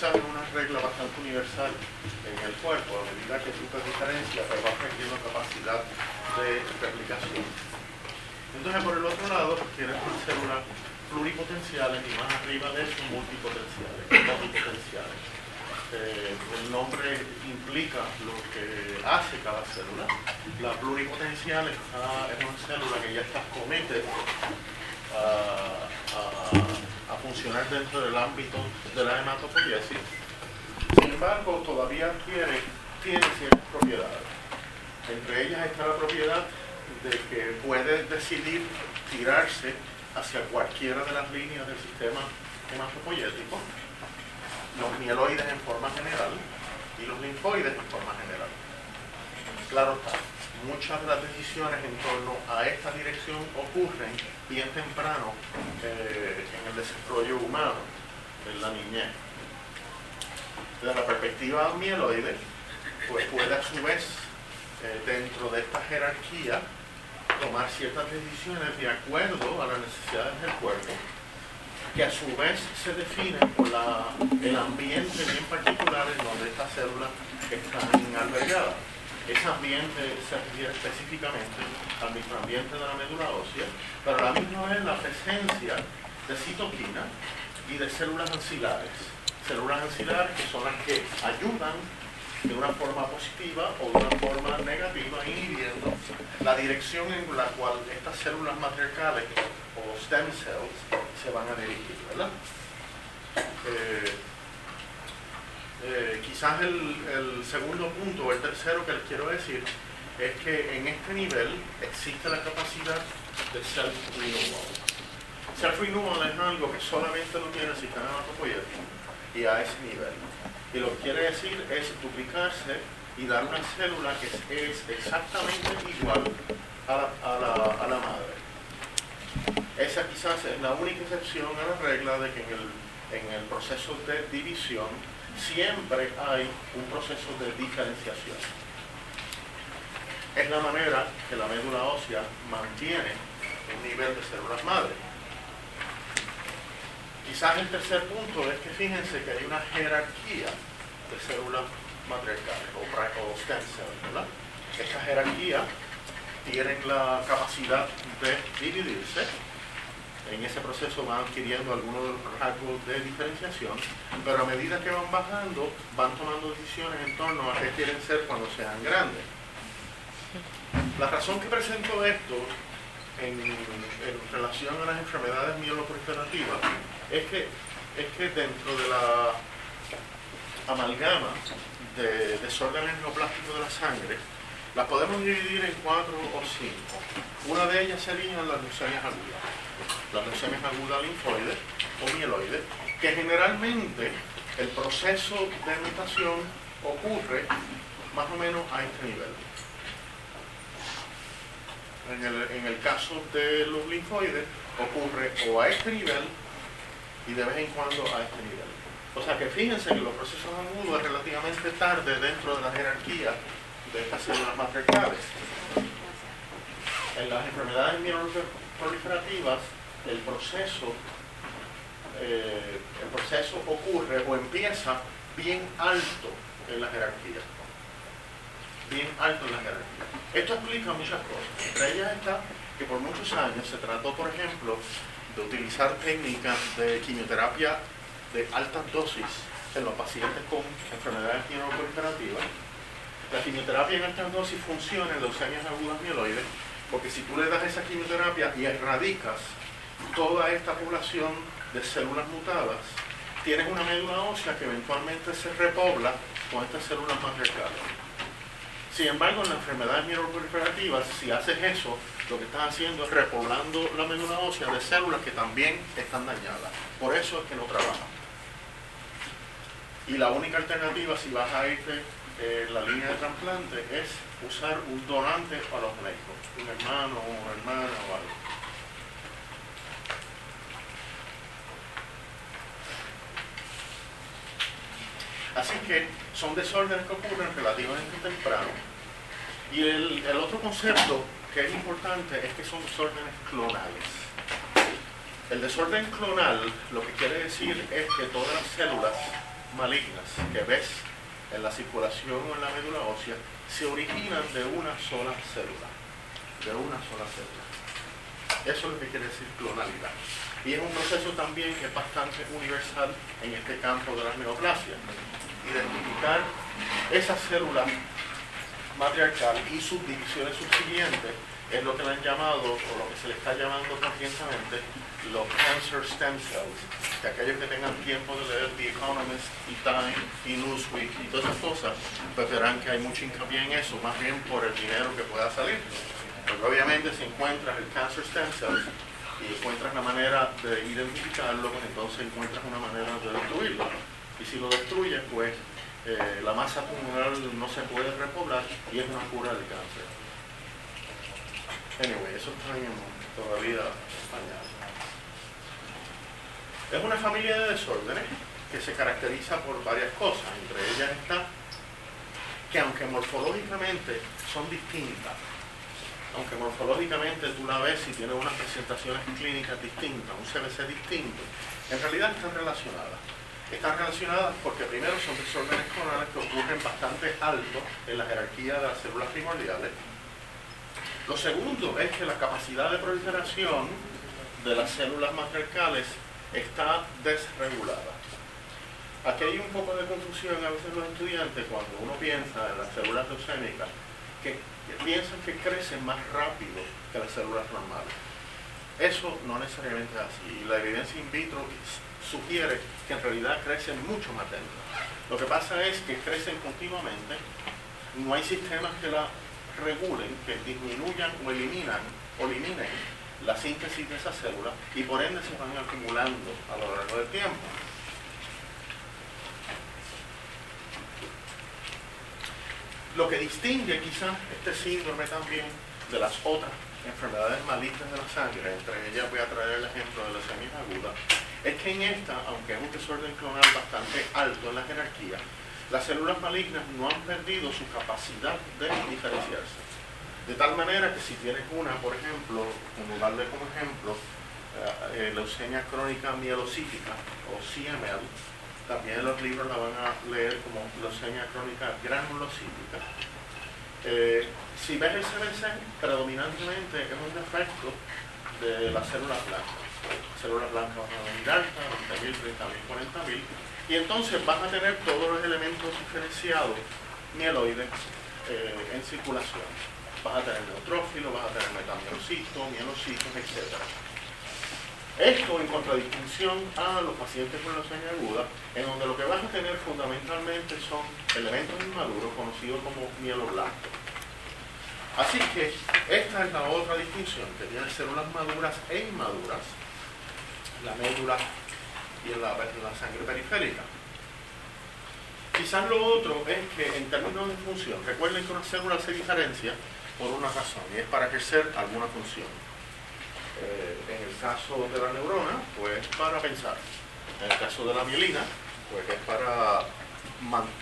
Es una regla bastante universal en el cuerpo, a medida que tú te diferencias, pues vas perdiendo capacidad de replicación. Entonces, por el otro lado, tienes unas células pluripotenciales y más arriba de eso multipotenciales, multipotenciales. Eh, el nombre implica lo que hace cada célula. La pluripotencial es una célula que ya está comete a, funcionar dentro del ámbito de la hematopoiesis. Sin embargo, todavía tiene, tiene ciertas propiedades. Entre ellas está la propiedad de que puede decidir tirarse hacia cualquiera de las líneas del sistema hematopoyético, los mieloides en forma general y los linfoides en forma general. Claro está, muchas de las decisiones en torno a esta dirección ocurren bien temprano eh, en el desarrollo humano, en la niñez. Desde la perspectiva mieloide, pues puede a su vez, eh, dentro de esta jerarquía, tomar ciertas decisiones de acuerdo a las necesidades del cuerpo, que a su vez se definen por el ambiente bien particular en donde estas células están albergadas. Ese ambiente se refiere específicamente al microambiente de la médula ósea, pero a la misma vez la presencia de citoquina y de células ancilares. Células ancilares que son las que ayudan de una forma positiva o de una forma negativa, inhibiendo la dirección en la cual estas células matriarcales o stem cells se van a dirigir, ¿verdad? Eh, eh, quizás el, segundo punto o el tercero que les quiero decir es que en este nivel existe la capacidad de self-renewal. Self-renewal es algo que solamente lo tiene el sistema hematopoyético y a ese nivel. Y lo que quiere decir es duplicarse y dar una célula que es exactamente igual a la, madre. Esa quizás es la única excepción a la regla de que en el, en el proceso de división siempre hay un proceso de diferenciación. Es la manera que la médula ósea mantiene un nivel de células madre. Quizás el tercer punto es que fíjense que hay una jerarquía de células matriarcales o, o stem cells. Esta jerarquía tienen la capacidad de dividirse. En ese proceso van adquiriendo algunos rasgos de diferenciación, pero a medida que van bajando, van tomando decisiones en torno a qué quieren ser cuando sean grandes. La razón que presento esto en, relación a las enfermedades mieloproliferativas es que, es que dentro de la amalgama de desórdenes neoplásticos de la sangre, las podemos dividir en cuatro o cinco. Una de ellas serían las leucemias agudas. Las leucemias agudas linfoides o mieloides, que generalmente el proceso de mutación ocurre más o menos a este nivel. En el, en el caso de los linfoides ocurre o a este nivel y de vez en cuando a este nivel. O sea que fíjense que los procesos agudos es relativamente tarde dentro de la jerarquía de estas células matricales. En las enfermedades proliferativas, el proceso, eh, el proceso ocurre o empieza bien alto en la jerarquía. Bien alto en la jerarquía. Esto explica muchas cosas. Entre ellas está que por muchos años se trató, por ejemplo, de utilizar técnicas de quimioterapia de altas dosis en los pacientes con enfermedades proliferativas. La quimioterapia en altas dosis funciona en leucemias agudas mieloides porque si tú le das esa quimioterapia y erradicas toda esta población de células mutadas, tienes una médula ósea que eventualmente se repobla con estas células matriarcales. Sin embargo, en las enfermedades mieloproliferativas, si haces eso, lo que estás haciendo es repoblando la médula ósea de células que también están dañadas. Por eso es que no trabaja. Y la única alternativa, si vas a irte eh, la línea de trasplante, es usar un donante para los médicos, un hermano o una hermana o algo. Así que son desórdenes que ocurren relativamente temprano Y el, otro concepto que es importante es que son desórdenes clonales. El desorden clonal lo que quiere decir es que todas las células malignas que ves en la circulación o en la médula ósea se originan de una sola célula. De una sola célula. Eso es lo que quiere decir clonalidad. Y es un proceso también que es bastante universal en este campo de las neoplasias. Identificar esa célula matriarcal y sus divisiones subsiguientes es lo que le han llamado, o lo que se le está llamando recientemente, los cancer stem cells. Que aquellos que tengan tiempo de leer The Economist y Time y Newsweek y todas esas cosas, pues verán que hay mucho hincapié en eso, más bien por el dinero que pueda salir. Porque obviamente si encuentras el cancer stem cells y encuentras la manera de identificarlo, pues entonces encuentras una manera de destruirlo. Y si lo destruyes, pues eh, la masa tumoral no se puede repoblar y es una cura del cáncer. Anyway, eso está en todavía español. Es una familia de desórdenes que se caracteriza por varias cosas. Entre ellas está que aunque morfológicamente son distintas, aunque morfológicamente tú la ves y tiene unas presentaciones clínicas distintas, un CBC distinto, en realidad están relacionadas. Están relacionadas porque primero son desórdenes clonales que ocurren bastante alto en la jerarquía de las células primordiales. Lo segundo es que la capacidad de proliferación de las células matriarcales está desregulada. Aquí hay un poco de confusión a veces los estudiantes cuando uno piensa en las células leucémicas que piensan que crecen más rápido que las células normales. Eso no necesariamente es así. La evidencia in vitro sugiere que en realidad crecen mucho más lento. Lo que pasa es que crecen continuamente, no hay sistemas que la regulen, que disminuyan o eliminan o eliminen la síntesis de esas células y por ende se van acumulando a lo largo del tiempo. Lo que distingue quizás este síndrome también de las otras enfermedades malignas de la sangre, entre ellas voy a traer el ejemplo de leucemia aguda, es que en esta, aunque es un desorden clonal bastante alto en la jerarquía, las células malignas no han perdido su capacidad de diferenciarse. De tal manera que si tienes una, por ejemplo, como darle como ejemplo, eh, eh, leucemia crónica mielocítica o CML, también los libros la van a leer como leucemia crónica granulocítica. Eh, si ves el CBC, predominantemente es un defecto de las células blancas. Las células blancas van a altas, 20.000, 30.000, 40.000, y entonces vas a tener todos los elementos diferenciados mieloides en circulación vas a tener neutrófilos, vas a tener metamielocitos, mielocitos, etc. Esto en contradistinción a los pacientes con leucemia aguda, en donde lo que vas a tener fundamentalmente son elementos inmaduros conocidos como mieloblastos. Así que esta es la otra distinción, que tiene células maduras e inmaduras, la médula y la, la sangre periférica. Quizás lo otro es que en términos de función, recuerden que una célula se diferencia por una razón, y es para ejercer alguna función. Eh, en el caso de la neurona, pues para pensar. En el caso de la mielina, pues es para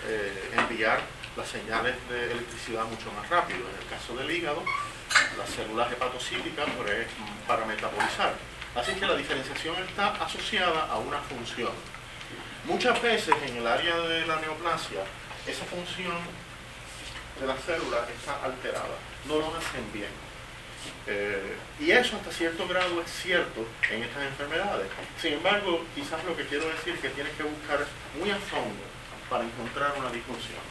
eh, enviar las señales de electricidad mucho más rápido. En el caso del hígado, las células hepatocíticas pues es para metabolizar. Así que la diferenciación está asociada a una función. Muchas veces en el área de la neoplasia, esa función de la célula está alterada no lo hacen bien. Eh, y eso hasta cierto grado es cierto en estas enfermedades. Sin embargo, quizás lo que quiero decir es que tienes que buscar muy a fondo para encontrar una disfunción.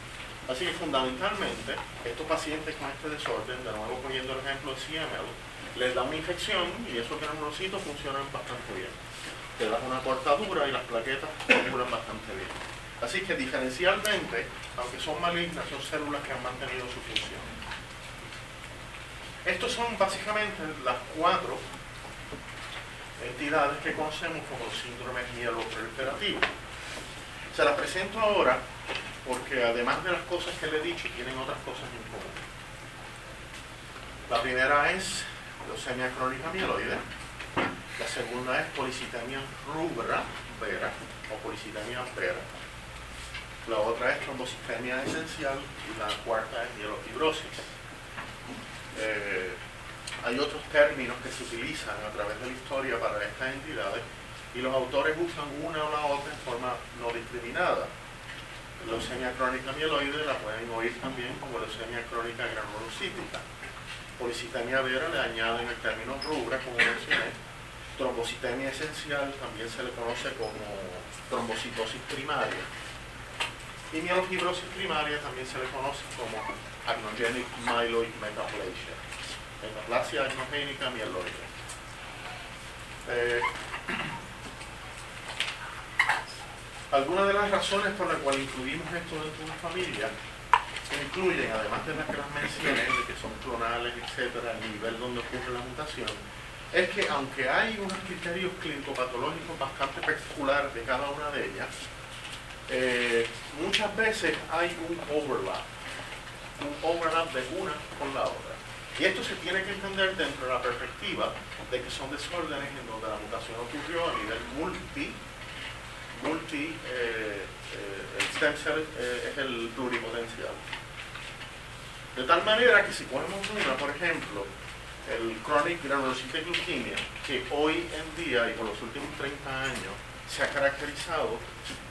Así que fundamentalmente, estos pacientes con este desorden, de nuevo poniendo el ejemplo de CML, les da una infección y esos granulocitos funcionan bastante bien. Te das una cortadura y las plaquetas funcionan bastante bien. Así que diferencialmente, aunque son malignas, son células que han mantenido su función. Estos son básicamente las cuatro entidades que conocemos como los síndromes mieloproliferativos. Se las presento ahora porque además de las cosas que le he dicho, tienen otras cosas en común. La primera es leucemia crónica mieloide. La segunda es policitemia rubra vera o policitemia vera. La otra es trombocitemia esencial y la cuarta es mielofibrosis. Eh, hay otros términos que se utilizan a través de la historia para estas entidades y los autores usan una o la otra en forma no discriminada. Leucemia crónica mieloide la pueden oír también como leucemia crónica granulocítica. Policitemia vera le añaden el término rubra, como mencioné. Trombocitemia esencial también se le conoce como trombocitosis primaria. Y mielofibrosis primaria también se le conoce como agnogenic myeloid metaplasia metaplasia agnogénica mieloide. Eh, algunas de las razones por las cuales incluimos esto dentro de una familia incluyen, además de las que las mencioné, de que son clonales, etcétera, el nivel donde ocurre la mutación, es que aunque hay unos criterios clínico-patológicos bastante particulares de cada una de ellas, eh, muchas veces hay un overlap, un overlap de una con la otra. Y esto se tiene que entender dentro de la perspectiva de que son desórdenes en donde la mutación ocurrió a nivel multi, multi, eh, eh, eh, es el pluripotencial. De tal manera que si ponemos una, por ejemplo, el chronic granulocytic leukemia, que hoy en día y por los últimos 30 años se ha caracterizado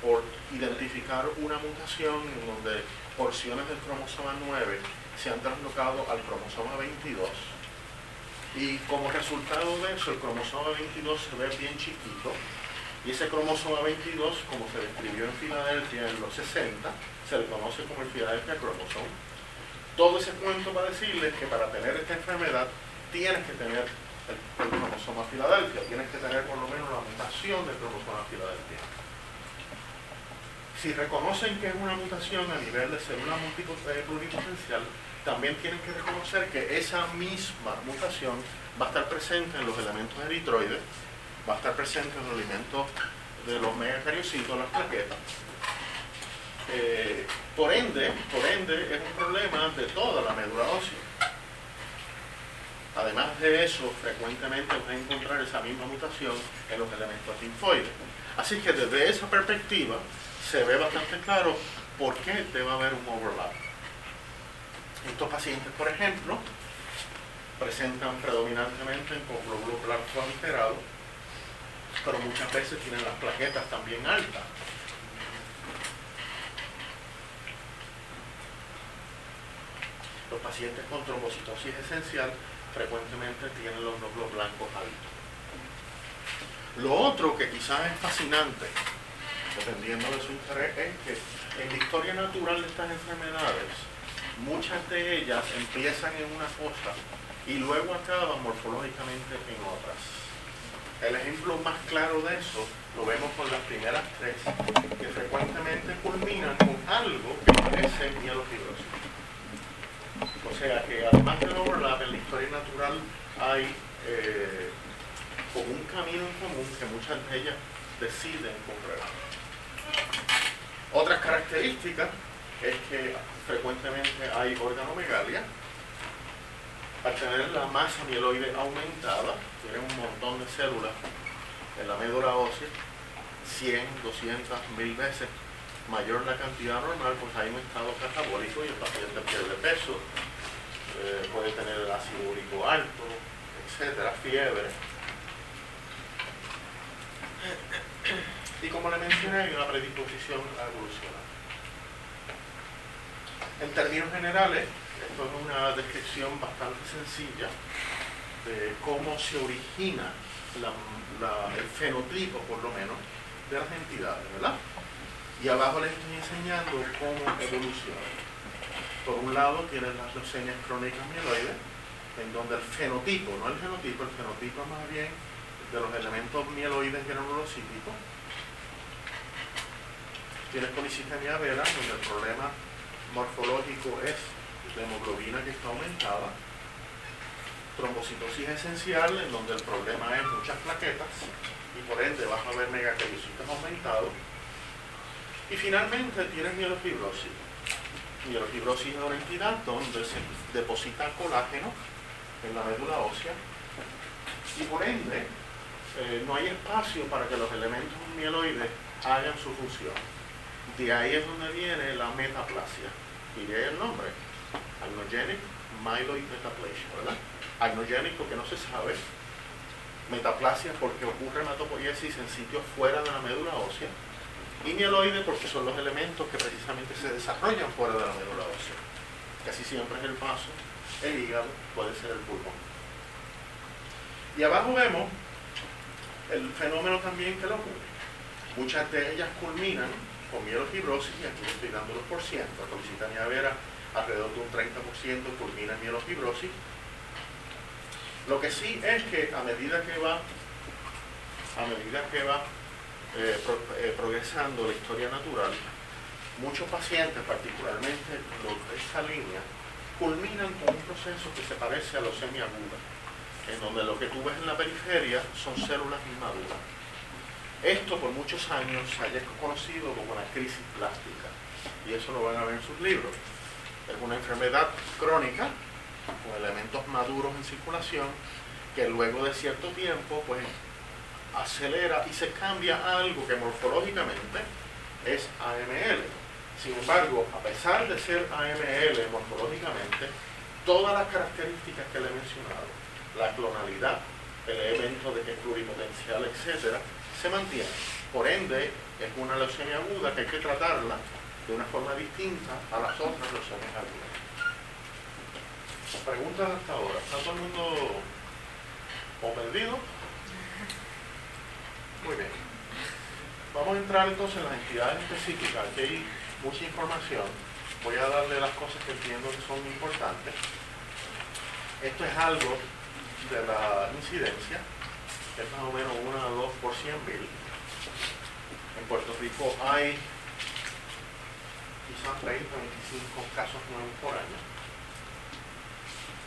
por identificar una mutación en donde porciones del cromosoma 9 se han traslocado al cromosoma 22 y como resultado de eso el cromosoma 22 se ve bien chiquito. Y ese cromosoma 22 como se describió en Filadelfia en los 60 se le conoce como el Philadelphia cromosoma todo ese cuento para decirles que para tener esta enfermedad tienes que tener el, el cromosoma Filadelfia tienes que tener por lo menos la mutación del cromosoma Filadelfia si reconocen que es una mutación a nivel de célula pluripotencial, también tienen que reconocer que esa misma mutación va a estar presente en los elementos eritroides, va a estar presente en los elementos de los megacariocitos, las plaquetas. Eh, por ende, por ende, es un problema de toda la médula ósea. Además de eso, frecuentemente van a encontrar esa misma mutación en los elementos linfoides. Así que desde esa perspectiva, se ve bastante claro por qué debe haber un overlap. Estos pacientes, por ejemplo, presentan predominantemente con glóbulo blanco alterado, pero muchas veces tienen las plaquetas también altas. Los pacientes con trombocitosis esencial frecuentemente tienen los glóbulos blancos altos. Lo otro que quizás es fascinante dependiendo de su interés, es que en la historia natural de estas enfermedades, muchas de ellas empiezan en una cosa y luego acaban morfológicamente en otras. El ejemplo más claro de eso lo vemos con las primeras tres, que frecuentemente culminan con algo que parece mielofibrosis. O sea que además del overlap en la historia natural hay eh, un camino en común que muchas de ellas deciden correr. Otras características es que frecuentemente hay organomegalia. Al tener la masa mieloide aumentada, tienen un montón de células en la médula ósea, 100, 200, 1000 veces mayor la cantidad normal, pues hay un estado catabólico y el paciente pierde peso, eh, puede tener el ácido úrico alto, etcétera, fiebre. Y como le mencioné, hay una predisposición a evolucionar. En términos generales, esto es una descripción bastante sencilla de cómo se origina el fenotipo, por lo menos, de las entidades, ¿verdad? Y abajo les estoy enseñando cómo evoluciona. Por un lado tienen las leucemias crónicas mieloides, en donde el fenotipo, no el genotipo, el fenotipo más bien de los elementos mieloides granulocíticos, tienes policitemia vera, donde el problema morfológico es la hemoglobina que está aumentada, trombocitosis esencial, en donde el problema es muchas plaquetas, y por ende vas a ver megacariocitos aumentados, y finalmente tienes mielofibrosis. Mielofibrosis es una entidad donde se deposita colágeno en la médula ósea, y por ende eh, no hay espacio para que los elementos mieloides hagan su función. De ahí es donde viene la metaplasia, y de ahí el nombre. Agnogenic myeloid metaplasia, ¿verdad? Agnogenic porque no se sabe, metaplasia porque ocurre hematopoiesis en sitios fuera de la médula ósea, y mieloide porque son los elementos que precisamente se desarrollan fuera de la médula ósea. Casi siempre es el vaso, el hígado, puede ser el pulmón. Y abajo vemos el fenómeno también que lo ocurre. Muchas de ellas culminan con mielofibrosis, y aquí estoy dando los por ciento, la vera alrededor de un 30% culmina en mielofibrosis. Lo que sí es que a medida que va, a medida que va eh, eh, progresando la historia natural, muchos pacientes, particularmente de esta línea, culminan con un proceso que se parece a los semiagudos, en donde lo que tú ves en la periferia son células inmaduras. Esto por muchos años haya conocido como una crisis plástica, y eso lo van a ver en sus libros. Es una enfermedad crónica con elementos maduros en circulación que luego de cierto tiempo pues acelera y se cambia algo que morfológicamente es AML. Sin embargo, a pesar de ser AML morfológicamente, todas las características que le he mencionado, la clonalidad, el elemento de que es pluripotencial, etc., se mantienen. Por ende, es una leucemia aguda que hay que tratarla de una forma distinta a las otras leucemias agudas. Preguntas hasta ahora. ¿Está todo el mundo o perdido muy bien. Vamos a entrar entonces en las entidades específicas. Aquí hay mucha información. Voy a darle las cosas que entiendo que son importantes. Esto es algo de la incidencia, es más o menos 1 a 2 por 100 mil. En Puerto Rico hay quizás 30 25 casos nuevos por año.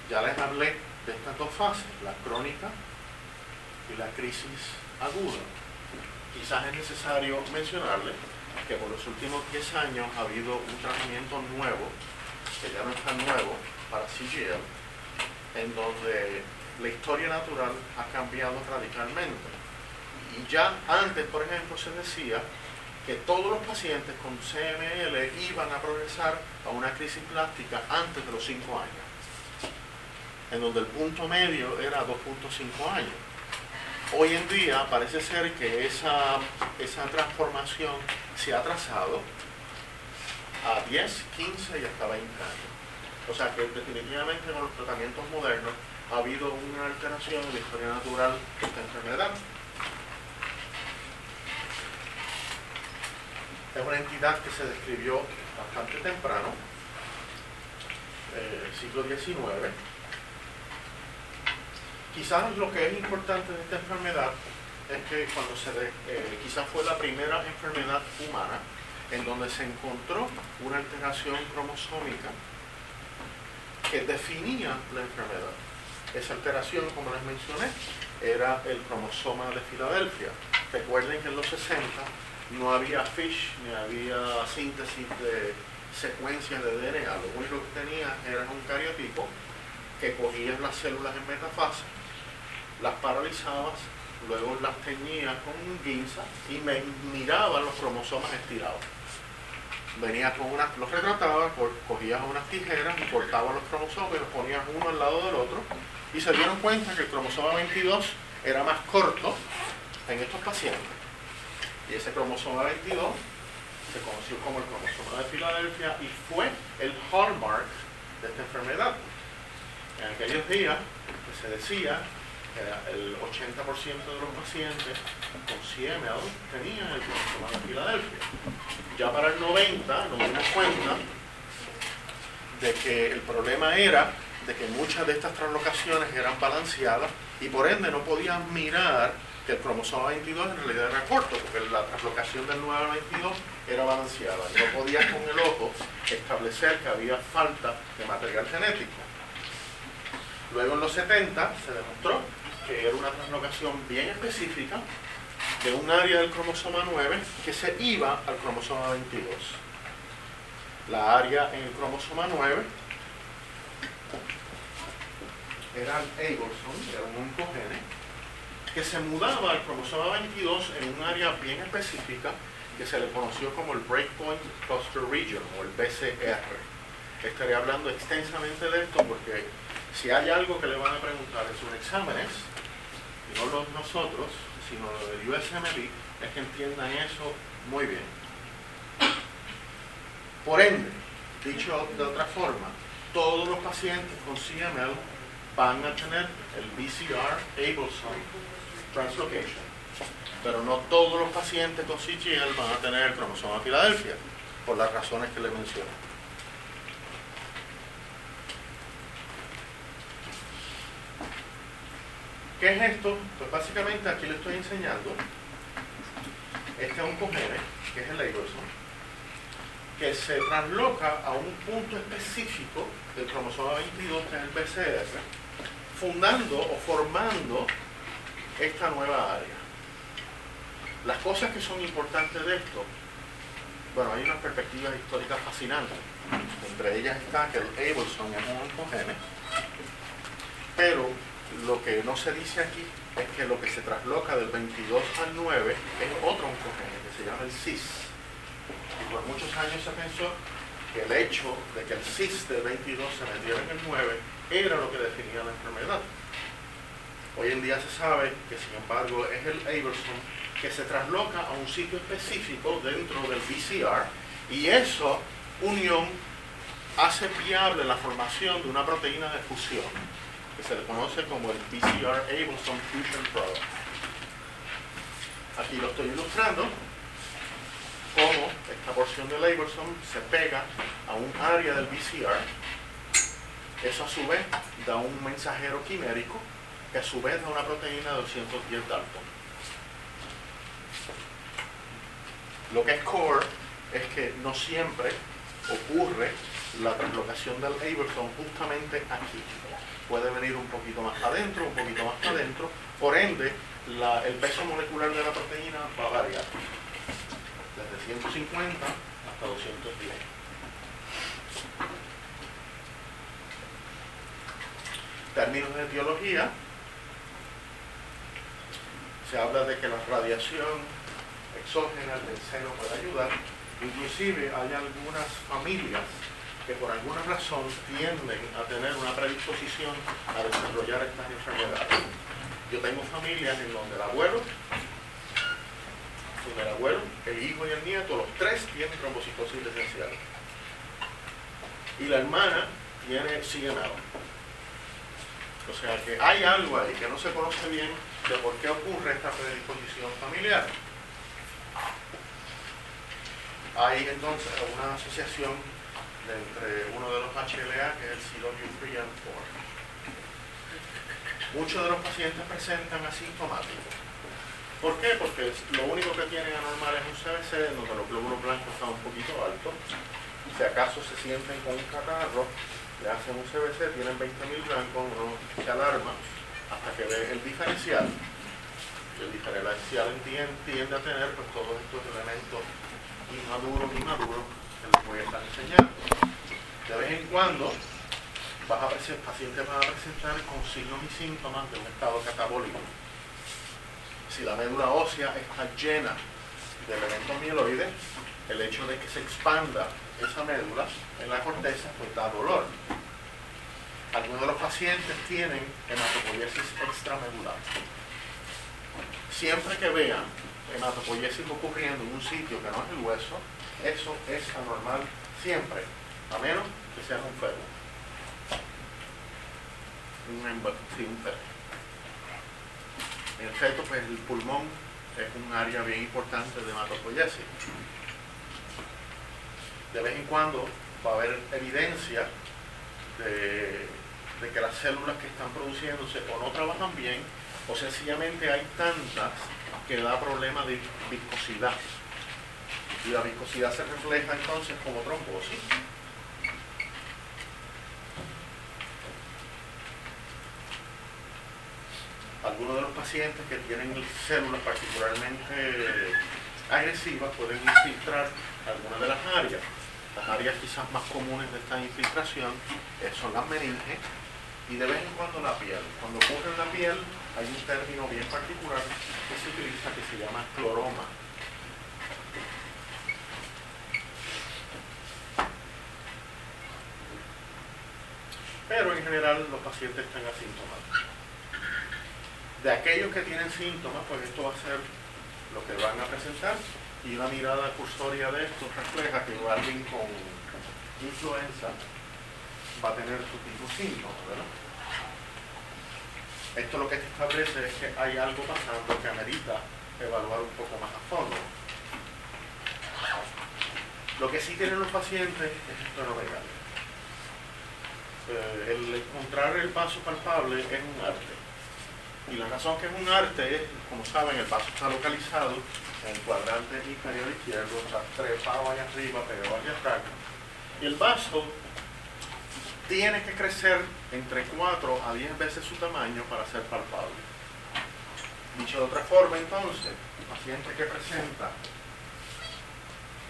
Ya les hablé de estas dos fases, la crónica y la crisis aguda quizás es necesario mencionarle que por los últimos 10 años ha habido un tratamiento nuevo, que ya no es tan nuevo, para CGL, en donde la historia natural ha cambiado radicalmente. Y ya antes, por ejemplo, se decía que todos los pacientes con CML iban a progresar a una crisis plástica antes de los 5 años, en donde el punto medio era 2.5 años. Hoy en día parece ser que esa, esa transformación se ha trazado a 10, 15 y hasta 20 años. O sea que definitivamente con los tratamientos modernos ha habido una alteración en la historia natural de esta enfermedad. Es una entidad que se describió bastante temprano, eh, siglo XIX, Quizás lo que es importante de esta enfermedad es que cuando se eh, quizás fue la primera enfermedad humana en donde se encontró una alteración cromosómica que definía la enfermedad. Esa alteración, como les mencioné, era el cromosoma de Filadelfia. Recuerden que en los 60 no había FISH ni había síntesis de secuencias de DNA. Lo único que tenía era un cariotipo que cogía las células en metafase las paralizabas, luego las teñías con un guinza y me los cromosomas estirados. Venía con unas, los retrataba, cogías unas tijeras y cortaba los cromosomas y los ponías uno al lado del otro y se dieron cuenta que el cromosoma 22 era más corto en estos pacientes. Y ese cromosoma 22 se conoció como el cromosoma de Filadelfia y fue el hallmark de esta enfermedad. En aquellos días se decía el 80% de los pacientes con CML tenían el cromosoma de Filadelfia. Ya para el 90 nos dimos cuenta de que el problema era de que muchas de estas translocaciones eran balanceadas y por ende no podían mirar que el cromosoma 22 en realidad era corto, porque la translocación del 9 al 22 era balanceada. No podías con el ojo establecer que había falta de material genético. Luego en los 70 se demostró que era una translocación bien específica de un área del cromosoma 9 que se iba al cromosoma 22. La área en el cromosoma 9 era el Abelson, era un único gene, que se mudaba al cromosoma 22 en un área bien específica que se le conoció como el Breakpoint Cluster Region o el BCR. estaré hablando extensamente de esto porque si hay algo que le van a preguntar en sus exámenes, no los nosotros, sino lo del USMLE, es que entiendan eso muy bien. Por ende, dicho de otra forma, todos los pacientes con CML van a tener el BCR Abelson translocation, pero no todos los pacientes con CGL van a tener el cromosoma Filadelfia, por las razones que le mencioné. ¿Qué es esto? Pues básicamente aquí le estoy enseñando. Este es un que es el Abelson, que se transloca a un punto específico del cromosoma 22, que es el BCR, fundando o formando esta nueva área. Las cosas que son importantes de esto, bueno, hay unas perspectivas históricas fascinantes. Entre ellas está que el Abelson es un oncogene, pero lo que no se dice aquí es que lo que se trasloca del 22 al 9 es otro oncogene que se llama el CIS. Y por muchos años se pensó que el hecho de que el CIS del 22 se metiera en el 9 era lo que definía la enfermedad. Hoy en día se sabe que sin embargo es el Abelson que se trasloca a un sitio específico dentro del BCR y eso, unión, hace viable la formación de una proteína de fusión que se le conoce como el PCR Abelson Fusion Product. Aquí lo estoy ilustrando cómo esta porción del Abelson se pega a un área del BCR. Eso a su vez da un mensajero quimérico que a su vez da una proteína de 210 Dalton. Lo que es core es que no siempre ocurre la translocación del Abelson justamente aquí puede venir un poquito más adentro, un poquito más adentro, por ende el peso molecular de la proteína va a variar desde 150 hasta 210. Términos de etiología, se habla de que la radiación exógena del seno puede ayudar, inclusive hay algunas familias que por alguna razón tienden a tener una predisposición a desarrollar estas enfermedades. Yo tengo familias en donde el abuelo, el abuelo, el hijo y el nieto, los tres tienen trombocitosis esencial. Y la hermana tiene CML. O sea que hay algo ahí que no se conoce bien de por qué ocurre esta predisposición familiar. Hay entonces una asociación entre uno de los HLA, que es el CW3 and 4. Muchos de los pacientes presentan asintomáticos. ¿Por qué? Porque lo único que tienen anormal es un CBC, donde los glóbulos blancos están un poquito altos. Si acaso se sienten con un catarro, le hacen un CBC, tienen 20.000 blancos, uno se alarma hasta que ve el diferencial. El diferencial tiende, a tener pues, todos estos elementos inmaduros, inmaduros, que les voy a estar enseñando. De vez en cuando vas a pacientes van a presentar con signos y síntomas de un estado catabólico. Si la médula ósea está llena de elementos mieloides, el hecho de que se expanda esa médula en la corteza pues da dolor. Algunos de los pacientes tienen hematopoiesis extramedular. Siempre que vean hematopoiesis ocurriendo en un sitio que no es el hueso, eso es anormal siempre, a menos que sea un feto. Un, sí, un feto. En el feto, pues el pulmón es un área bien importante de hematopoiesis. De vez en cuando va a haber evidencia de, que las células que están produciéndose o no trabajan bien o sencillamente hay tantas que da problema de viscosidad y la viscosidad se refleja entonces como trombosis. Algunos de los pacientes que tienen células particularmente agresivas pueden infiltrar algunas de las áreas. Las áreas quizás más comunes de esta infiltración son las meninges y de vez en cuando la piel. Cuando ocurre en la piel hay un término bien particular que se utiliza que se llama cloroma pero en general los pacientes están asintomáticos. De aquellos que tienen síntomas, pues esto va a ser lo que van a presentar y una mirada cursoria de esto refleja que alguien con influenza va a tener su tipo síntomas, ¿verdad? Esto lo que establece es que hay algo pasando que amerita evaluar un poco más a fondo. Lo que sí tienen los pacientes es esplenomegalia. Eh, el encontrar el paso palpable es un arte. Y la razón que es un arte es, como saben, el paso está localizado en el cuadrante inferior izquierdo, está trepado allá arriba, pegado allá atrás. Y el vaso tiene que crecer entre 4 a 10 veces su tamaño para ser palpable. Dicho de otra forma, entonces, el paciente que presenta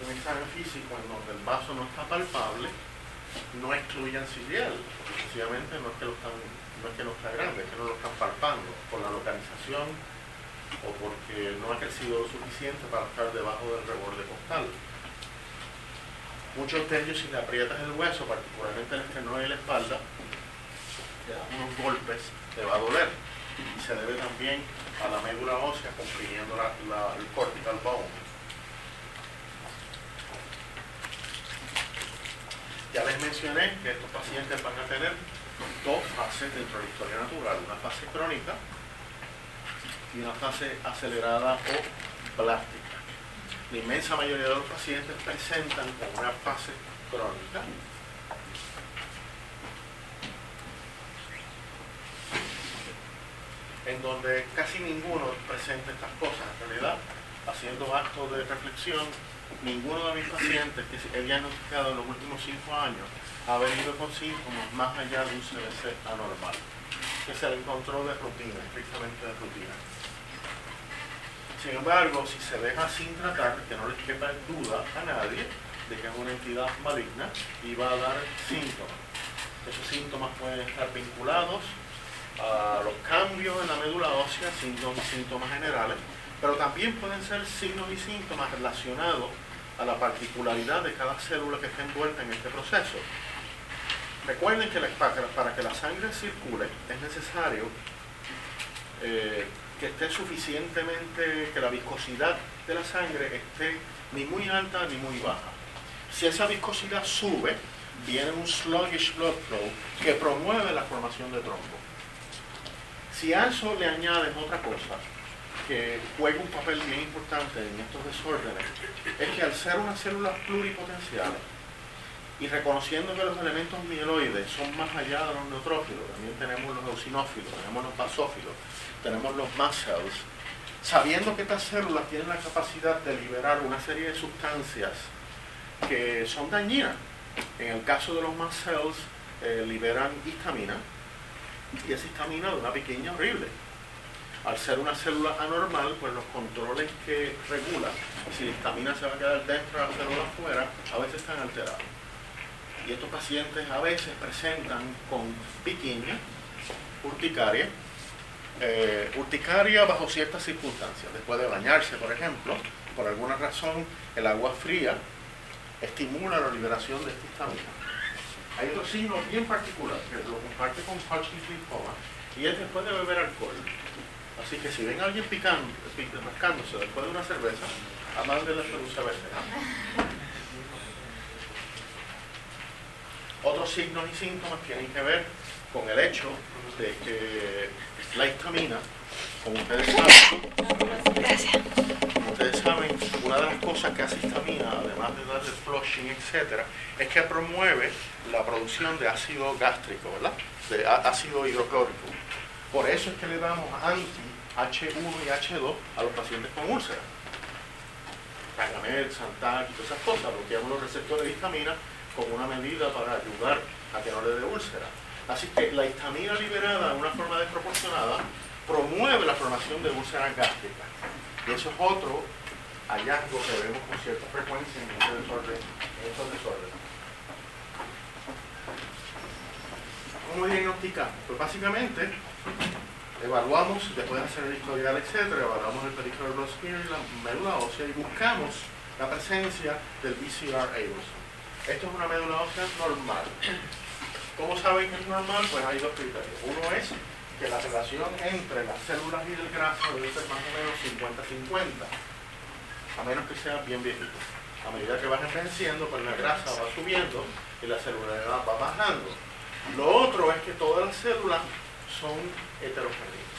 un examen físico en donde el vaso no está palpable, no excluyan cilial, porque sencillamente no es que, lo están, no es que no está grande, es que no lo están palpando por la localización o porque no ha crecido lo suficiente para estar debajo del reborde costal. Muchos de ellos, si le aprietas el hueso, particularmente el esternón y la espalda, te dan unos golpes, te va a doler. Y se debe también a la médula ósea comprimiendo el cortical bone. Ya les mencioné que estos pacientes van a tener dos fases dentro de la historia natural, una fase crónica y una fase acelerada o plástica. La inmensa mayoría de los pacientes presentan con una fase crónica en donde casi ninguno presenta estas cosas. En realidad, haciendo actos de reflexión, ninguno de mis pacientes que he diagnosticado en los últimos cinco años ha venido con síntomas más allá de un CBC anormal, que se le encontró de rutina, estrictamente de rutina. Sin embargo, si se deja sin tratar, que no les quepa duda a nadie de que es una entidad maligna y va a dar síntomas. Esos síntomas pueden estar vinculados a los cambios en la médula ósea, síntomas generales, pero también pueden ser signos y síntomas relacionados a la particularidad de cada célula que está envuelta en este proceso. Recuerden que para que la sangre circule es necesario eh, que esté suficientemente, que la viscosidad de la sangre esté ni muy alta ni muy baja. Si esa viscosidad sube, viene un sluggish blood flow que promueve la formación de trombo. Si a eso le añades otra cosa, que juega un papel bien importante en estos desórdenes, es que al ser unas células pluripotenciales, y reconociendo que los elementos mieloides son más allá de los neutrófilos, también tenemos los eosinófilos, tenemos los basófilos, tenemos los mast cells, sabiendo que estas células tienen la capacidad de liberar una serie de sustancias que son dañinas. En el caso de los mast cells, eh, liberan histamina, y esa histamina de una pequeña horrible. Al ser una célula anormal, pues los controles que regula si la histamina se va a quedar dentro de la célula afuera, a veces están alterados. Y estos pacientes a veces presentan con piquiña, urticaria, eh, urticaria bajo ciertas circunstancias. Después de bañarse, por ejemplo, por alguna razón el agua fría estimula la liberación de esta histamina. Hay otro signo bien particular que lo comparte con Hodgkin's lymphoma y es después de beber alcohol. Así que si ven a alguien picando, rascándose después de una cerveza, amable la solución Otros signos y síntomas tienen que ver con el hecho de que la histamina, como ustedes saben, como ustedes saben, una de las cosas que hace histamina, además de darle flushing, etc., es que promueve la producción de ácido gástrico, ¿verdad? De ácido hidroclórico. Por eso es que le damos anti-H1 y H2 a los pacientes con úlceras. Cagamel, Santac y todas esas cosas, bloqueamos los receptores de histamina como una medida para ayudar a que no le dé úlcera. Así que la histamina liberada de una forma desproporcionada promueve la formación de úlceras gástricas. Y eso es otro hallazgo que vemos con cierta frecuencia en, este estos desórdenes. ¿Cómo diagnosticamos? Pues básicamente evaluamos, después de hacer el historial, etcétera, evaluamos el periclo del y la médula ósea y buscamos la presencia del BCR Abelson. Esto es una médula ósea normal. ¿Cómo saben que es normal? Pues hay dos criterios. Uno es que la relación entre las células y el grasa debe ser más o menos 50-50, a menos que sea bien viejito. A medida que vas envejeciendo, pues la grasa va subiendo y la celularidad va bajando. Lo otro es que todas las células son heterogéneas,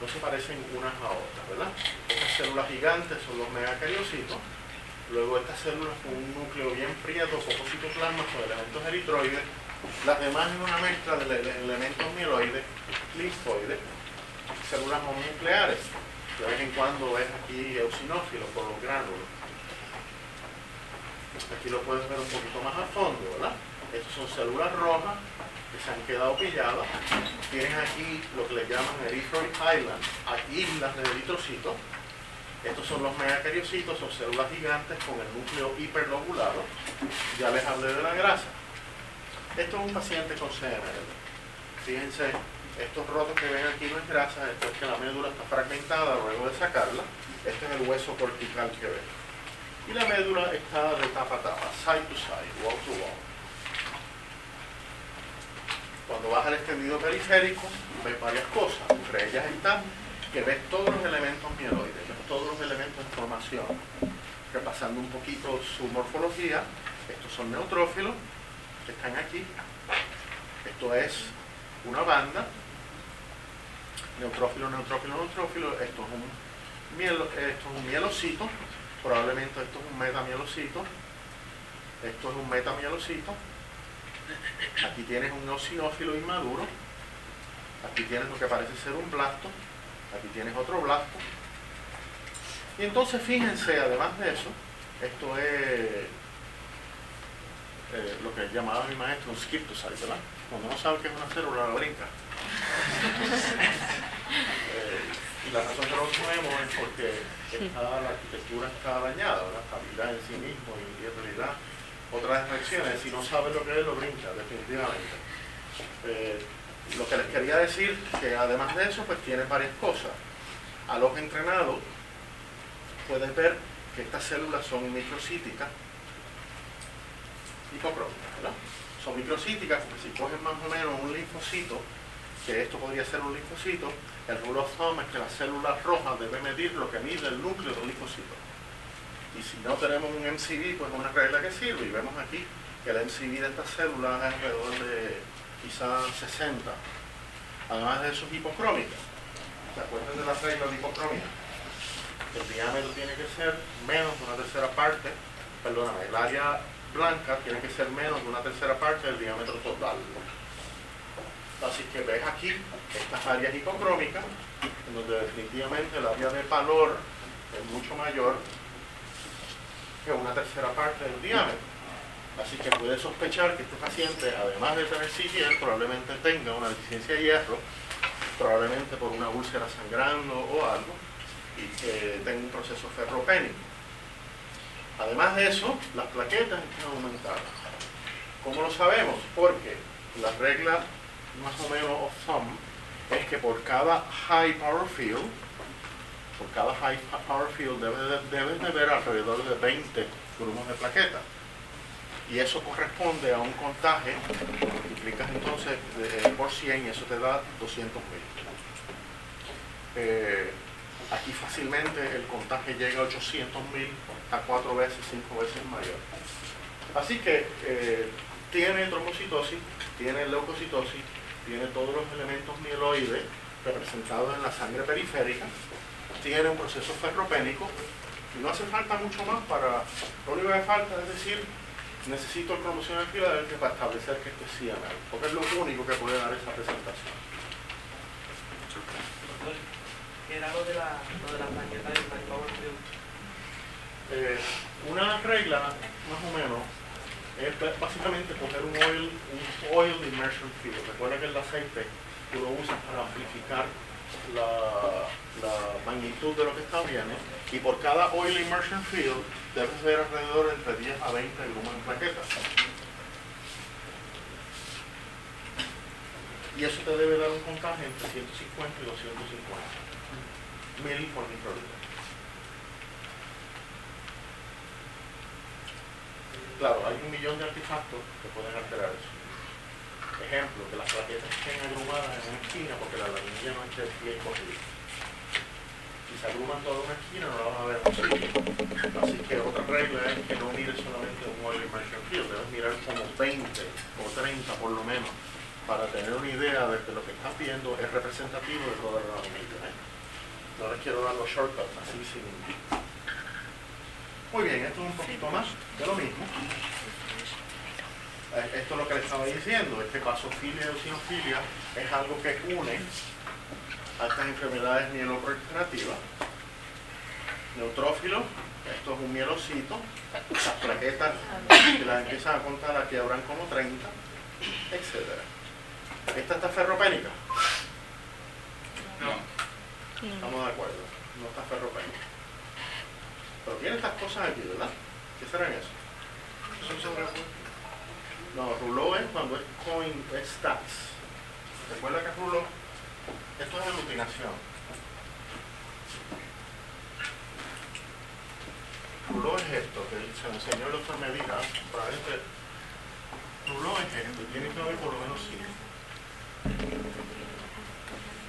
no se parecen unas a otras, ¿verdad? Estas células gigantes son los megacariocitos, luego estas células con un núcleo bien prieto, poco citoplasma, con elementos eritroides, las demás en una mezcla de elementos mieloides, linfoides, células mononucleares. De vez en cuando ves aquí eosinófilos por los gránulos. Aquí lo puedes ver un poquito más a fondo, ¿verdad? Estas son células rojas que se han quedado pilladas. Tienen aquí lo que le llaman erythroid islands, islas de eritrocitos. Estos son los megacariocitos, son células gigantes con el núcleo hiperlobulado. Ya les hablé de la grasa. Esto es un paciente con CNL. Fíjense, estos rotos que ven aquí no es grasa, esto es que la médula está fragmentada luego de sacarla. Este es el hueso cortical que ven. Y la médula está de tapa a tapa, side to side, wall to wall. Cuando vas al extendido periférico, ves varias cosas. Entre ellas están que ves todos los elementos mieloides, todos los elementos de formación. Repasando un poquito su morfología, estos son neutrófilos, que están aquí. Esto es una banda, neutrófilo, neutrófilo, neutrófilo. Esto es un, mielo, esto es un mielocito, probablemente esto es un metamielocito. Esto es un metamielocito. Aquí tienes un eosinófilo inmaduro. Aquí tienes lo que parece ser un blasto. Aquí tienes otro blasto. Y entonces fíjense, además de eso, esto es eh, lo que llamaba mi maestro un schistocyte, ¿verdad? Cuando no sabe qué es una célula, la brinca. Eh, y la razón que lo ponemos es porque la arquitectura está dañada, la estabilidad en sí mismo y, en realidad otras reacciones, si no sabe lo que es, lo brinca, definitivamente. Eh, lo que les quería decir que además de eso, pues tiene varias cosas. A los entrenados puedes ver que estas células son microcíticas hipocrómicas, ¿verdad? Son microcíticas porque si cogen más o menos un linfocito, que esto podría ser un linfocito, el rule of thumb es que las células rojas deben medir lo que mide el núcleo del linfocito. Y si no tenemos un MCV, pues una regla que sirve. Y vemos aquí que el MCV de estas células es alrededor de quizás 60. Además de eso es hipocrómica. ¿Se acuerdan de la regla de hipocromia? El diámetro tiene que ser menos de una tercera parte, perdóname, el área blanca tiene que ser menos de una tercera parte del diámetro total. Así que ves aquí estas áreas hipocrómicas, en donde definitivamente el área de valor es mucho mayor que una tercera parte del diámetro. Así que puedes sospechar que este paciente, además de tener CGL, probablemente tenga una deficiencia de hierro, probablemente por una úlcera sangrando o algo, y que tenga un proceso ferropénico. Además de eso, las plaquetas están aumentadas. ¿Cómo lo sabemos? Porque la regla más o menos of thumb es que por cada high power field, por cada high power field debes de, ver alrededor de 20 grumos de plaquetas. Y eso corresponde a un contaje, multiplicas entonces por 100 y eso te da 200 mil. Eh, Aquí fácilmente el contagio llega a 800 mil a cuatro veces, cinco veces mayor. Así que eh, tiene trombocitosis, tiene leucocitosis, tiene todos los elementos mieloides representados en la sangre periférica, tiene un proceso ferropénico y no hace falta mucho más para, lo único que falta es decir, necesito el promoción de Filadelfia para establecer que esto es CML, porque es lo único que puede dar esa presentación era lo de la, lo de la plaqueta del eh, una regla, más o menos, es básicamente coger un oil, un oil immersion field. Recuerda que el aceite tú lo usas para amplificar la, la, magnitud de lo que está bien y por cada oil immersion field debes ver alrededor entre 10 a 20 grumos en plaquetas. Y eso te debe dar un contagio entre 150 y 250 mil por microlitro. Claro, hay un millón de artefactos que pueden alterar eso. Ejemplo, que las plaquetas estén agrumadas en una esquina porque la laminilla no esté bien corrida. Si se agruman toda una esquina no la vas a ver. Así que otra regla es que no mires solamente un oil immersion field, debes mirar como 20 o 30 por lo menos para tener una idea de que lo que estás viendo es representativo de toda la laminilla. ¿eh? No les quiero dar los shortcuts así sin... Muy bien, esto es un poquito más de lo mismo. Eh, Esto es lo que les estaba diciendo, es que basofilia y eosinofilia es algo que une a estas enfermedades mieloproliferativas. Neutrófilo, esto es un mielocito, las plaquetas, que las empiezan a contar aquí habrán como 30, etcétera. Esta está ferropénica, estamos de acuerdo, no está ferropénica. Pero tiene estas cosas aquí, ¿verdad? ¿Qué serán eso? Sobre... No, Rouleau es cuando es coin, es stats. ¿Recuerda que Rouleau? Esto es aglutinación. Rouleau es esto, que se me enseñó el doctor Medina, probablemente Rouleau es esto, tiene que haber por lo menos cinco.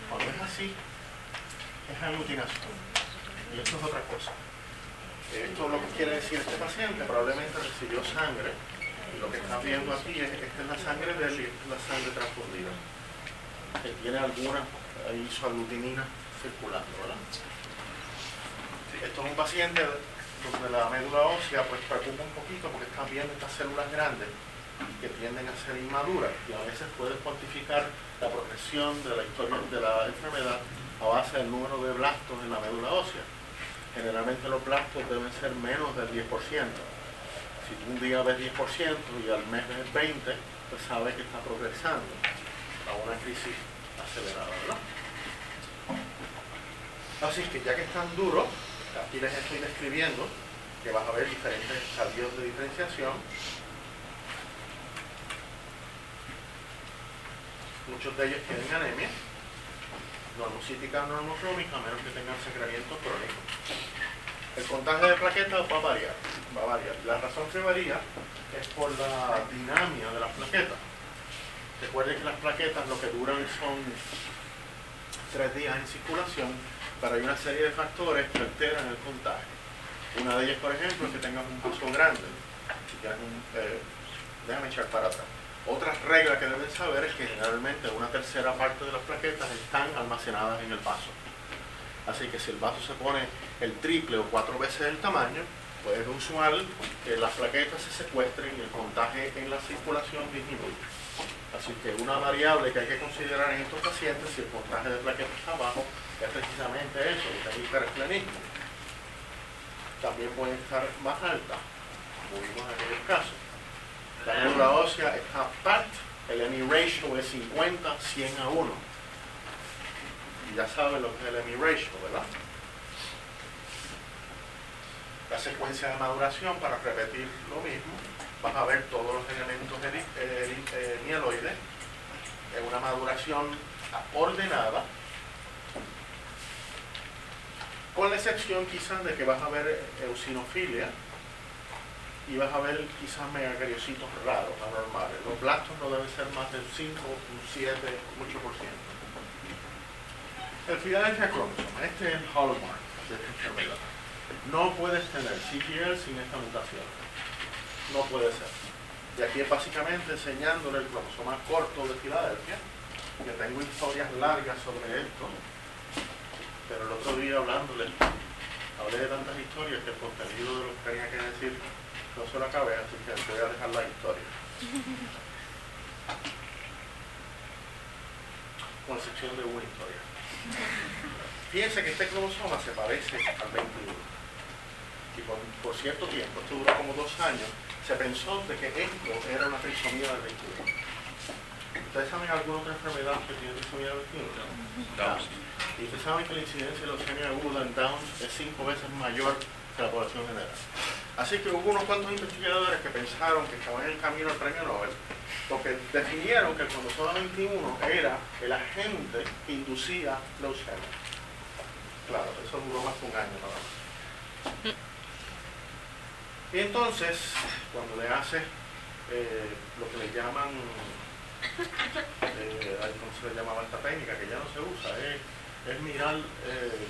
Cuando es así, es aglutinación. Y esto es otra cosa. Esto lo que quiere decir este paciente probablemente recibió sangre y lo que están viendo aquí es esta es la sangre de él esta es la sangre transfundida. Que tiene alguna isoglutinina circulando, ¿verdad? Esto es un paciente donde la médula ósea pues preocupa un poquito porque están viendo estas células grandes que tienden a ser inmaduras y a veces puedes cuantificar la progresión de la historia de la enfermedad a base del número de blastos en la médula ósea. Generalmente los blastos deben ser menos del 10%. Si tú un día ves 10% y al mes ves 20%, pues sabes que está progresando a una crisis acelerada, ¿verdad? Así que ya que están duros, aquí les estoy describiendo que vas a ver diferentes estadios de diferenciación. Muchos de ellos tienen anemia, normocítica normocrónica, a menos que tengan sangramiento crónico. El contagio de plaquetas va a variar, va a variar. La razón que varía es por la dinámica de las plaquetas. Recuerden que las plaquetas lo que duran son tres días en circulación, pero hay una serie de factores que alteran el contagio. Una de ellas, por ejemplo, es que tengas un vaso grande. Si un, eh, déjame echar para atrás. Otra regla que deben saber es que generalmente una tercera parte de las plaquetas están almacenadas en el vaso. Así que si el vaso se pone el triple o cuatro veces el tamaño, pues es usual que las plaquetas se secuestren y el contagio en la circulación disminuye. Así que una variable que hay que considerar en estos pacientes, si el contagio de plaquetas está bajo, es precisamente eso, que es hiperesplenismo. También puede estar más alta, como vimos en aquellos casos. La médula ósea está PAT, el NE ratio es 50, 100 a 1. Y ya saben lo que es el NE ratio, ¿verdad? La secuencia de maduración, para repetir lo mismo, vas a ver todos los elementos eri- eh, mieloides en una maduración ordenada, con la excepción quizás de que vas a ver eosinofilia y vas a ver quizás megacariocitos raros, anormales. Los blastos no deben ser más del 5, un 7, 8%. El Philadelphia chromosome, este es el hallmark de esta enfermedad. No puedes tener CGL sin esta mutación. No puede ser. Y aquí es básicamente enseñándole el cromosoma corto de Filadelfia, que tengo historias largas sobre esto, pero el otro día hablándole, hablé de tantas historias que el contenido de lo que tenía que decir no se lo acabé, así que voy a dejar la historia. Con excepción de una historia. Fíjense que este cromosoma se parece al 21 y por, por cierto tiempo, esto duró como dos años, se pensó de que esto era una trisomía del 21. ¿Ustedes saben alguna otra enfermedad que tiene trisomía del 21? Downs. Y ustedes saben que la incidencia de leucemia aguda en Down es cinco veces mayor que la población general. Así que hubo unos cuantos investigadores que pensaron que estaban en el camino al premio Nobel, porque definieron que el cromosoma 21 era el agente que inducía leucemia. Claro, eso duró más que un año nada más. Y entonces, cuando le hace eh, lo que le llaman eh, ¿cómo se le llamaba esta técnica? Que ya no se usa, es mirar eh,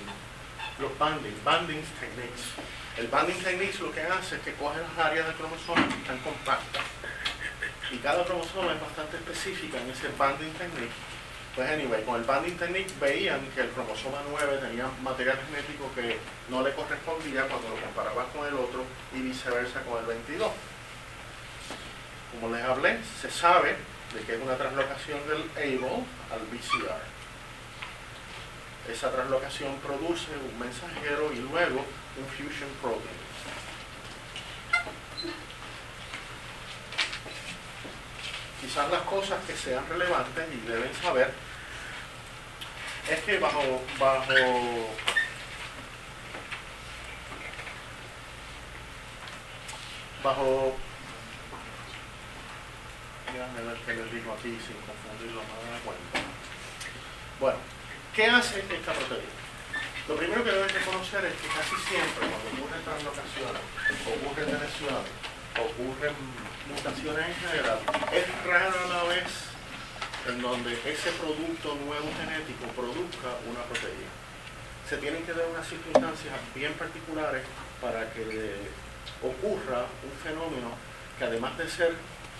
los banding, banding techniques. El banding techniques lo que hace es que coge las áreas del cromosoma que están compactas y cada cromosoma es bastante específica en ese banding technique. Pues anyway, con el banding technique veían que el cromosoma 9 tenía material genético que no le correspondía cuando lo comparabas con el otro y viceversa con el 22. Como les hablé, se sabe de que es una translocación del ABLE al BCR. Esa translocación produce un mensajero y luego un fusion protein. Quizás las cosas que sean relevantes y deben saber es que bajo, bajo bajo déjame ver qué les digo aquí sin confundirlo más de cuenta bueno, ¿qué hace esta proteína? Lo primero que deben reconocer es que casi siempre cuando ocurren translocaciones ocurren deleciones ocurren mutaciones en general es rara la vez en donde ese producto nuevo genético produzca una proteína. Se tienen que dar unas circunstancias bien particulares para que ocurra un fenómeno que además de ser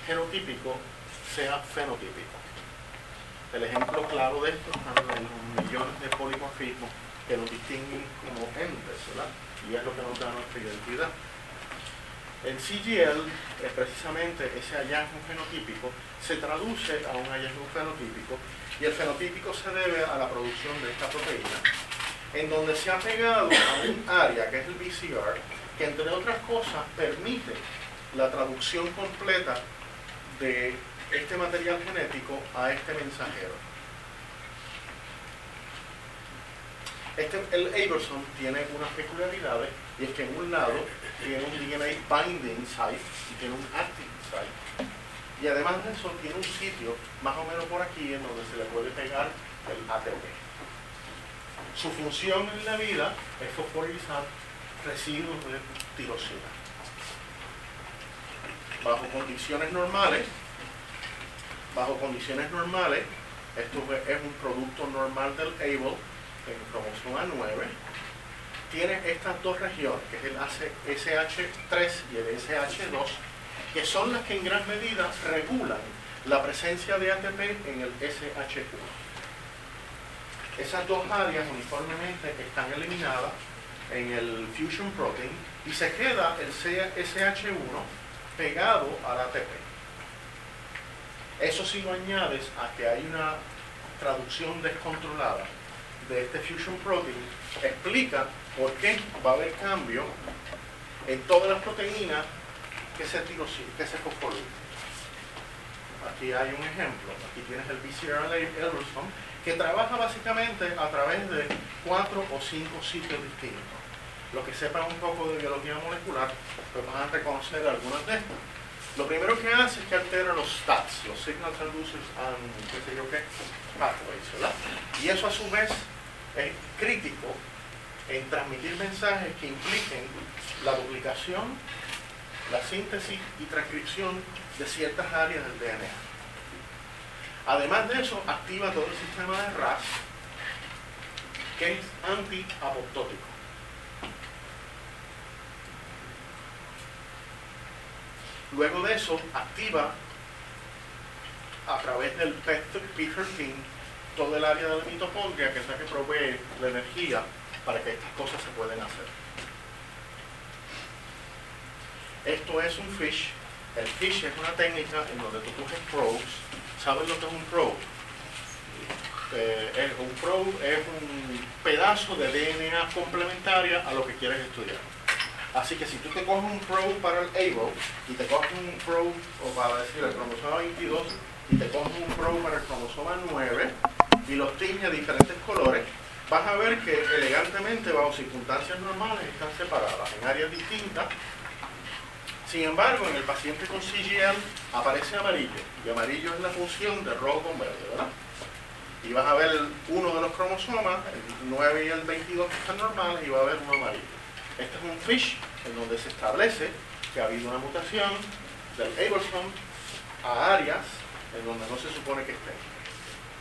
genotípico, sea fenotípico. El ejemplo claro de esto están los millones de polimorfismos que nos distinguen como entes, ¿verdad? Y es lo que nos da nuestra identidad. En CGL, eh, precisamente ese hallazgo fenotípico se traduce a un hallazgo fenotípico y el fenotípico se debe a la producción de esta proteína, en donde se ha pegado a un área que es el BCR, que entre otras cosas permite la traducción completa de este material genético a este mensajero. Este, el Aberson tiene unas peculiaridades y es que en un lado tiene un DNA binding site y tiene un active site. Y además de eso tiene un sitio más o menos por aquí en donde se le puede pegar el ATP. Su función en la vida es fosforizar residuos de tirosina. Bajo condiciones normales, bajo condiciones normales, esto es un producto normal del ABLE en cromosoma 9 tiene estas dos regiones, que es el SH3 y el SH2, que son las que en gran medida regulan la presencia de ATP en el SH1. Esas dos áreas uniformemente están eliminadas en el fusion protein y se queda el SH1 pegado al ATP. Eso si lo añades a que hay una traducción descontrolada de este fusion protein, explica por qué va a haber cambio en todas las proteínas que se, que se fosforilizan. Aquí hay un ejemplo. Aquí tienes el BCR Elderson, que trabaja básicamente a través de cuatro o cinco sitios distintos. Los que sepan un poco de biología molecular, pues van a reconocer algunas de estas. Lo primero que hace es que altera los STATs, los Signal Transducers and qué sé yo. Y eso a su vez es crítico en transmitir mensajes que impliquen la duplicación, la síntesis y transcripción de ciertas áreas del DNA. Además de eso, activa todo el sistema de RAS, que es anti-apoptótico. Luego de eso, activa a través del P13 todo el área de la mitocondria, que es la que provee la energía para que estas cosas se puedan hacer. Esto es un fish. El fish es una técnica en donde tú coges probes. ¿Sabes lo que es un probe? Eh, un probe es un pedazo de DNA complementaria a lo que quieres estudiar. Así que si tú te coges un probe para el ABO y te coges un probe, o para decir el cromosoma 22, y te coges un probe para el cromosoma 9 y los tiñes de diferentes colores, vas a ver que elegantemente bajo circunstancias normales están separadas en áreas distintas. Sin embargo, en el paciente con CGL aparece amarillo, y amarillo es la función de rojo con verde, ¿verdad? Y vas a ver uno de los cromosomas, el 9 y el 22 que están normales, y va a haber uno amarillo. Este es un FISH en donde se establece que ha habido una mutación del Abelson a áreas en donde no se supone que estén,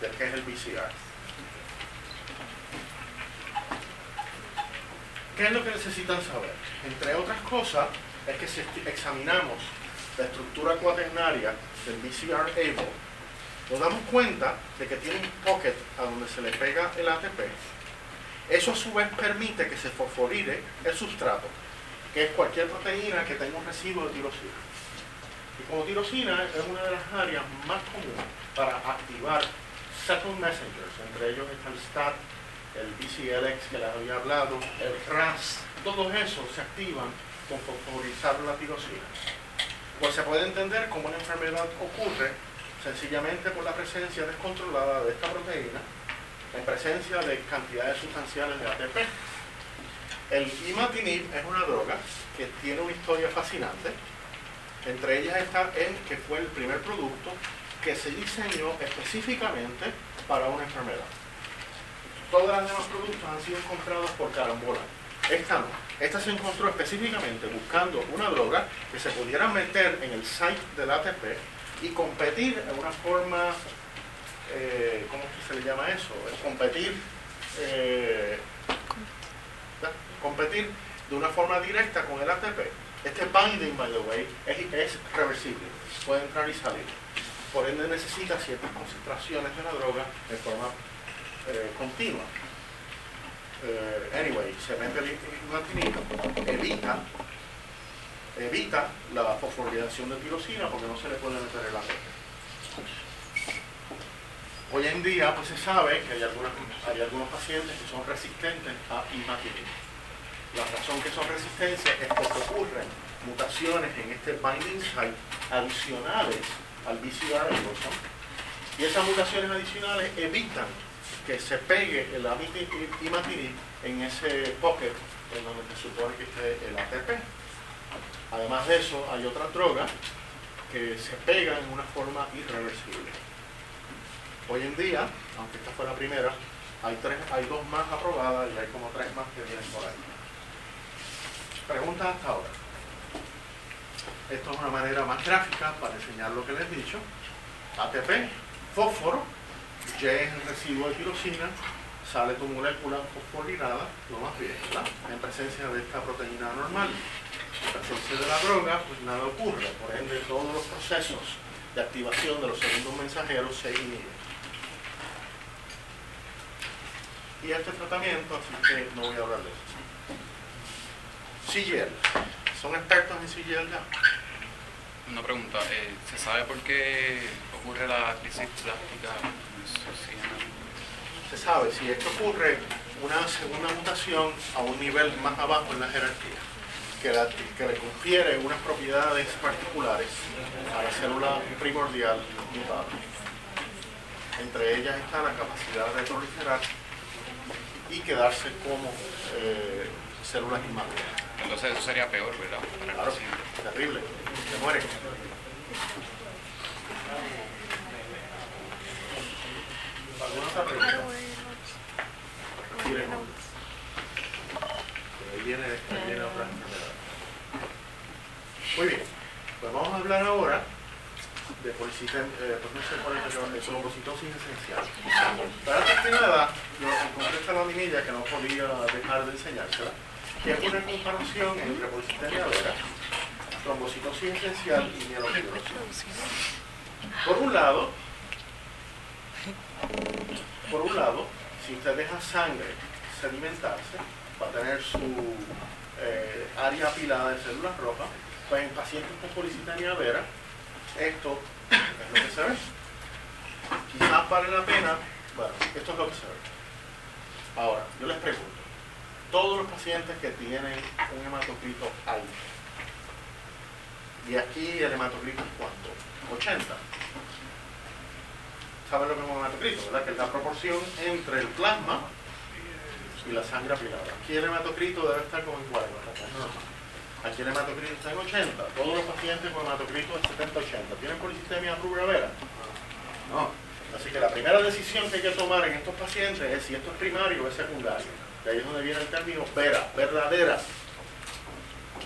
del que es el BCR. ¿Qué es lo que necesitan saber? Entre otras cosas, es que si examinamos la estructura cuaternaria del BCR Able, nos damos cuenta de que tiene un pocket a donde se le pega el ATP. Eso a su vez permite que se fosforide el sustrato, que es cualquier proteína que tenga un residuo de tirosina. Y como tirosina es una de las áreas más comunes para activar second messengers, entre ellos está el STAT, el BCLX que les había hablado, el RAS, todos esos se activan con fosforizar la tirosina. Pues se puede entender cómo una enfermedad ocurre sencillamente por la presencia descontrolada de esta proteína en presencia de cantidades sustanciales de ATP. El imatinib es una droga que tiene una historia fascinante. Entre ellas está en que fue el primer producto que se diseñó específicamente para una enfermedad. Todas las demás productos han sido encontrados por carambola. Esta no. Esta se encontró específicamente buscando una droga que se pudiera meter en el site del ATP y competir de una forma, eh, ¿cómo se le llama eso? competir, eh, competir de una forma directa con el ATP. Este binding, by the way, es, reversible, puede entrar y salir. Por ende necesita ciertas concentraciones de la droga de forma eh, continua. anyway, se mete el evita evita la fosforilación de tirosina porque no se le puede meter el ATP. Hoy en día pues se sabe que hay, hay algunos pacientes que son resistentes a imatinib. La razón que son resistentes es porque ocurren mutaciones en este binding site adicionales al BCR y esas mutaciones adicionales evitan que se pegue el imatinib en ese pocket en donde se supone que esté el ATP. Además de eso, hay otras drogas que se pegan en una forma irreversible. Hoy en día, aunque esta fue la primera, hay, tres, hay dos más aprobadas y hay como tres más que vienen por ahí. Preguntas hasta ahora. Esto es una manera más gráfica para enseñar lo que les he dicho. ATP, fósforo, Y es el residuo de tirosina, sale tu molécula fosforilada, lo más bien, ¿verdad? En presencia de esta proteína normal la presencia de la droga, pues nada ocurre. Por ende, todos los procesos de activación de los segundos mensajeros se inhiben. Y este tratamiento, así que no voy a hablar de eso. CGL. ¿Son expertos en CGL ya? Una pregunta, eh, ¿se sabe por qué ocurre la crisis plástica? Se sabe, si esto ocurre una segunda mutación a un nivel más abajo en la jerarquía que, le confiere unas propiedades particulares a la célula primordial mutada. Entre ellas está la capacidad de proliferar y quedarse como eh, células inmaduras. Entonces eso sería peor, ¿verdad? Claro, terrible. Se muere. ¿Alguna otra pregunta? Ahí viene, viene otra muy bien, pues vamos a hablar ahora de policita, eh, pues no sé cuál es trombocitosis esencial. Para antes que nada, yo encontré esta laminilla que no podía dejar de enseñársela, que es una comparación entre policitemia vera, trombocitosis esencial y mielofibrosis. Por un lado, por un lado, si usted deja sangre sedimentarse, va a tener su eh, área apilada de células rojas, pues en pacientes con policitania vera, esto es lo que se ve. Quizás vale la pena, bueno, esto es lo que se ve. Ahora, yo les pregunto, todos los pacientes que tienen un hematocrito alto, y aquí el hematocrito es cuánto? 80. ¿Saben lo que es un hematocrito? ¿Verdad? Que es la proporción entre el plasma y la sangre apilada. Aquí el hematocrito debe estar como en 40, Aquí el hematocrito está en 80. Todos los pacientes con hematocrito es 70-80. ¿Tienen polisistemia rubra vera? No. Así que la primera decisión que hay que tomar en estos pacientes es si esto es primario o es secundario. De ahí es donde viene el término vera, verdadera.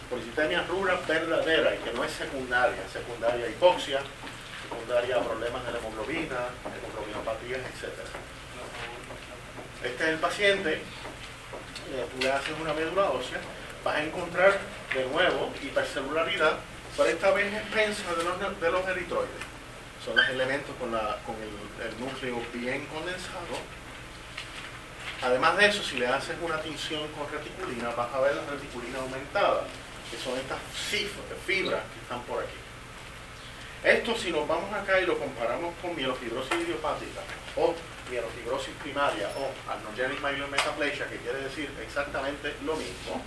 Polisistemia rubra verdadera y que no es secundaria. Secundaria hipoxia, secundaria problemas de la hemoglobina, hemoglobinopatías, etc. Este es el paciente, eh, tú le haces una médula ósea, vas a encontrar de nuevo hipercelularidad, pero esta vez expensa de los, de los eritroides. Son los elementos con, la, con el núcleo bien condensado. Además de eso, si le haces una tinción con reticulina, vas a ver la reticulina aumentada, que son estas fibras que están por aquí. Esto si nos vamos acá y lo comparamos con mielofibrosis idiopática o mielofibrosis primaria o arnogenic myelometaplasia, que quiere decir exactamente lo mismo,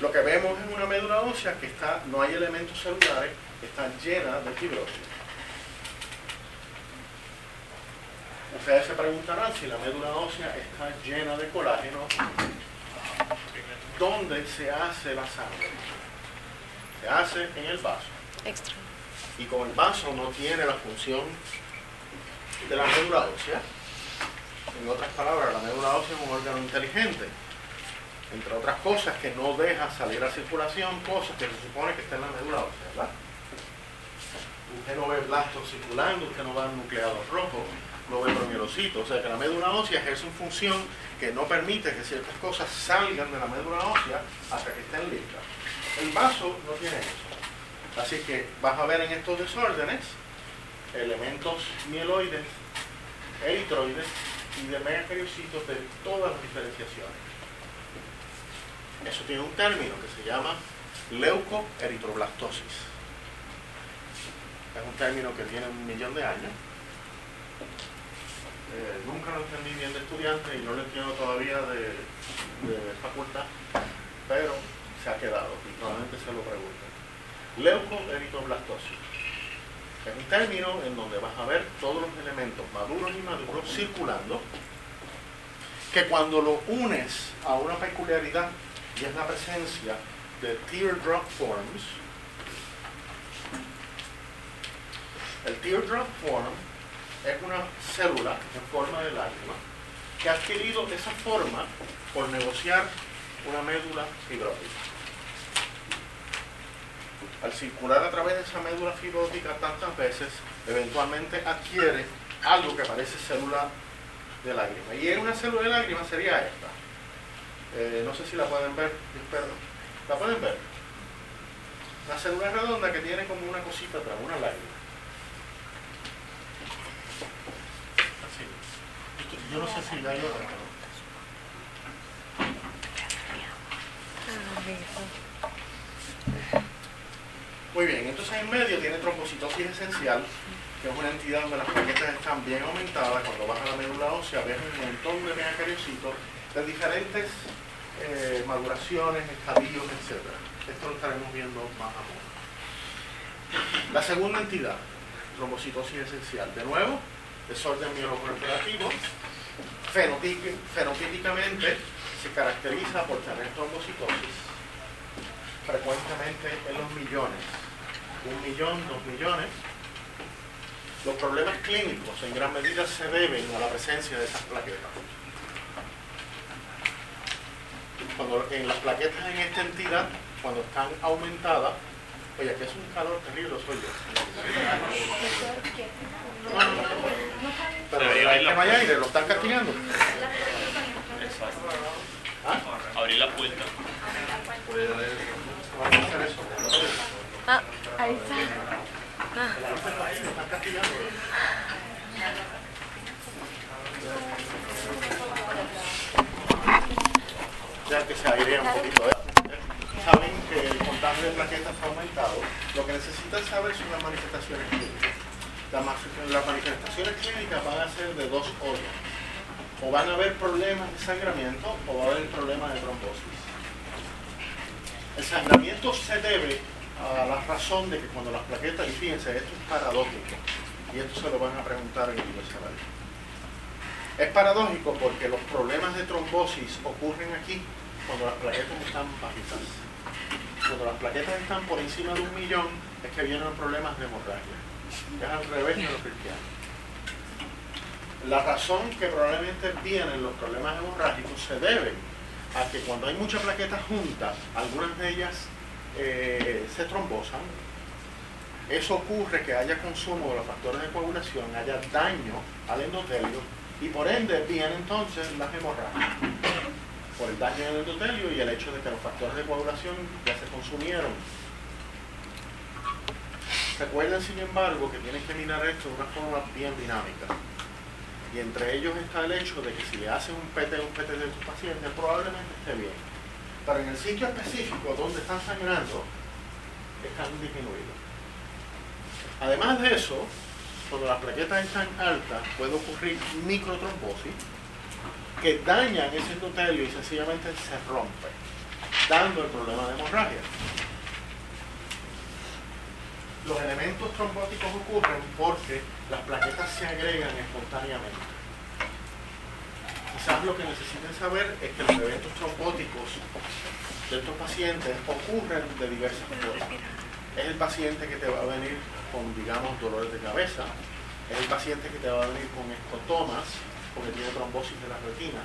lo que vemos es una médula ósea que está, no hay elementos celulares, está llena de fibrosis. Ustedes se preguntarán si la médula ósea está llena de colágeno, ¿dónde se hace la sangre? Se hace en el vaso. Extra. Y como el vaso no tiene la función de la médula ósea, en otras palabras, la médula ósea es un órgano inteligente, entre otras cosas que no deja salir a circulación cosas que se supone que están en la médula ósea, ¿verdad? Usted no ve blastos circulando, usted no ve nucleados rojos, promielocitos, o sea que la médula ósea ejerce una función que no permite que ciertas cosas salgan de la médula ósea hasta que estén listas. El vaso no tiene eso. Así que vas a ver en estos desórdenes elementos mieloides, eritroides y de megacariocitos de todas las diferenciaciones. Eso tiene un término que se llama leucoeritroblastosis. Es un término que tiene un millón de años. Eh, nunca lo entendí bien de estudiante y no lo entiendo todavía de, de facultad, pero se ha quedado y probablemente se lo pregunten. Leucoeritroblastosis. Es un término en donde vas a ver todos los elementos maduros y maduros circulando, que cuando lo unes a una peculiaridad, y es la presencia de teardrop forms, el teardrop form es una célula en forma de lágrima que ha adquirido esa forma por negociar una médula fibrótica al circular a través de esa médula fibrótica tantas veces, eventualmente adquiere algo que parece célula de lágrima. Y una célula de lágrima sería esta. Eh, no sé si la pueden ver, espero. ¿La pueden ver? La célula redonda que tiene como una cosita atrás, una lágrima. Así. Yo no sé si hay otra. Muy bien, entonces en medio tiene trombocitosis esencial, que es una entidad donde las plaquetas están bien aumentadas. Cuando vas a la médula ósea ves un montón de megacariocitos de diferentes eh, maduraciones, estadios, etc. Esto lo estaremos viendo más a fondo. La segunda entidad, trombocitosis esencial. De nuevo, desorden Fenotípicamente se caracteriza por tener trombocitosis frecuentemente en los millones, un millón, dos millones. Los problemas clínicos en gran medida se deben a la presencia de esas plaquetas. Cuando en las plaquetas en esta entidad, cuando están aumentadas, oye, que es un calor terrible, soy yo. Pero hay que no hay aire, lo están castigando. ¿Ah? Abrir la puerta. Vamos a hacer eso. Ah, ahí está. Ah, Ya que se airea un poquito. ¿eh? Saben que el contagio de plaquetas ha aumentado. Lo que necesitan saber son las manifestaciones clínicas. Las ma- Las manifestaciones clínicas van a ser de dos órdenes. O van a haber problemas de sangramiento o va a haber problemas de trombosis. El sangramiento se debe a la razón de que cuando las plaquetas, y fíjense, esto es paradójico, y esto se lo van a preguntar en el. Es paradójico porque los problemas de trombosis ocurren aquí cuando las plaquetas están bajitas. Cuando las plaquetas están por encima de un millón, es que vienen problemas de hemorragia. Es al revés de los cristianos. La razón que probablemente vienen los problemas hemorrágicos se debe a que cuando hay muchas plaquetas juntas, algunas de ellas eh, se trombosan eso ocurre que haya consumo de los factores de coagulación, haya daño al endotelio y por ende vienen entonces las hemorragias por el daño del endotelio y el hecho de que los factores de coagulación ya se consumieron. Recuerden, sin embargo, que tienen que mirar esto de una forma bien dinámica. Y entre ellos está el hecho de que si le hacen un PT un PT de tus pacientes, probablemente esté bien. Pero en el sitio específico donde están sangrando, están disminuidos. Además de eso, cuando las plaquetas están altas, puede ocurrir microtrombosis que dañan ese endotelio y sencillamente se rompe, dando el problema de hemorragia. Los elementos trombóticos ocurren porque las plaquetas se agregan espontáneamente. Quizás lo que necesiten saber es que los eventos trombóticos de estos pacientes ocurren de diversas formas. Es el paciente que te va a venir con, digamos, dolores de cabeza, es el paciente que te va a venir con escotomas, porque tiene trombosis de la retina.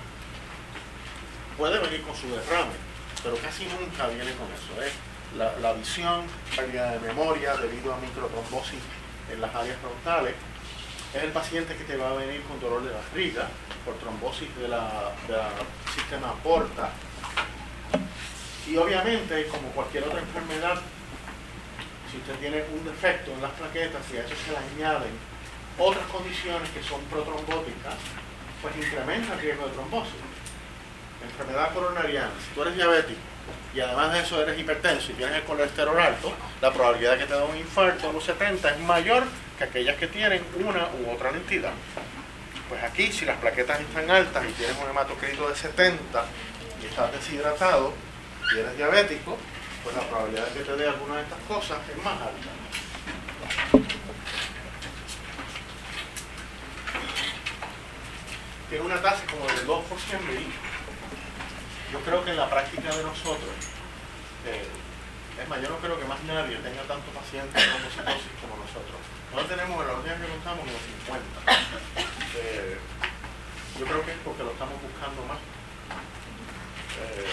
Puede venir con su derrame, pero casi nunca viene con eso. ¿eh? La, la visión, pérdida de memoria debido a microtrombosis en las áreas frontales. Es el paciente que te va a venir con dolor de barriga por trombosis del de sistema porta. Y obviamente, como cualquier otra enfermedad, si usted tiene un defecto en las plaquetas y a eso se le añaden otras condiciones que son protrombóticas, pues incrementa el riesgo de trombosis. Enfermedad coronariana, si tú eres diabético y además de eso eres hipertenso y tienes el colesterol alto, la probabilidad de que te dé un infarto a los 70 es mayor que aquellas que tienen una u otra entidad. Pues aquí, si las plaquetas están altas y tienes un hematocrito de 70 y estás deshidratado y eres diabético, pues la probabilidad de que te dé alguna de estas cosas es más alta. tiene una tasa como del 2 por 100 mil. Yo creo que en la práctica de nosotros, eh, es más, yo no creo que más nadie tenga tantos pacientes con citosis como nosotros. Nosotros tenemos en la orden que contamos unos 50. Eh, yo creo que es porque lo estamos buscando más. Eh,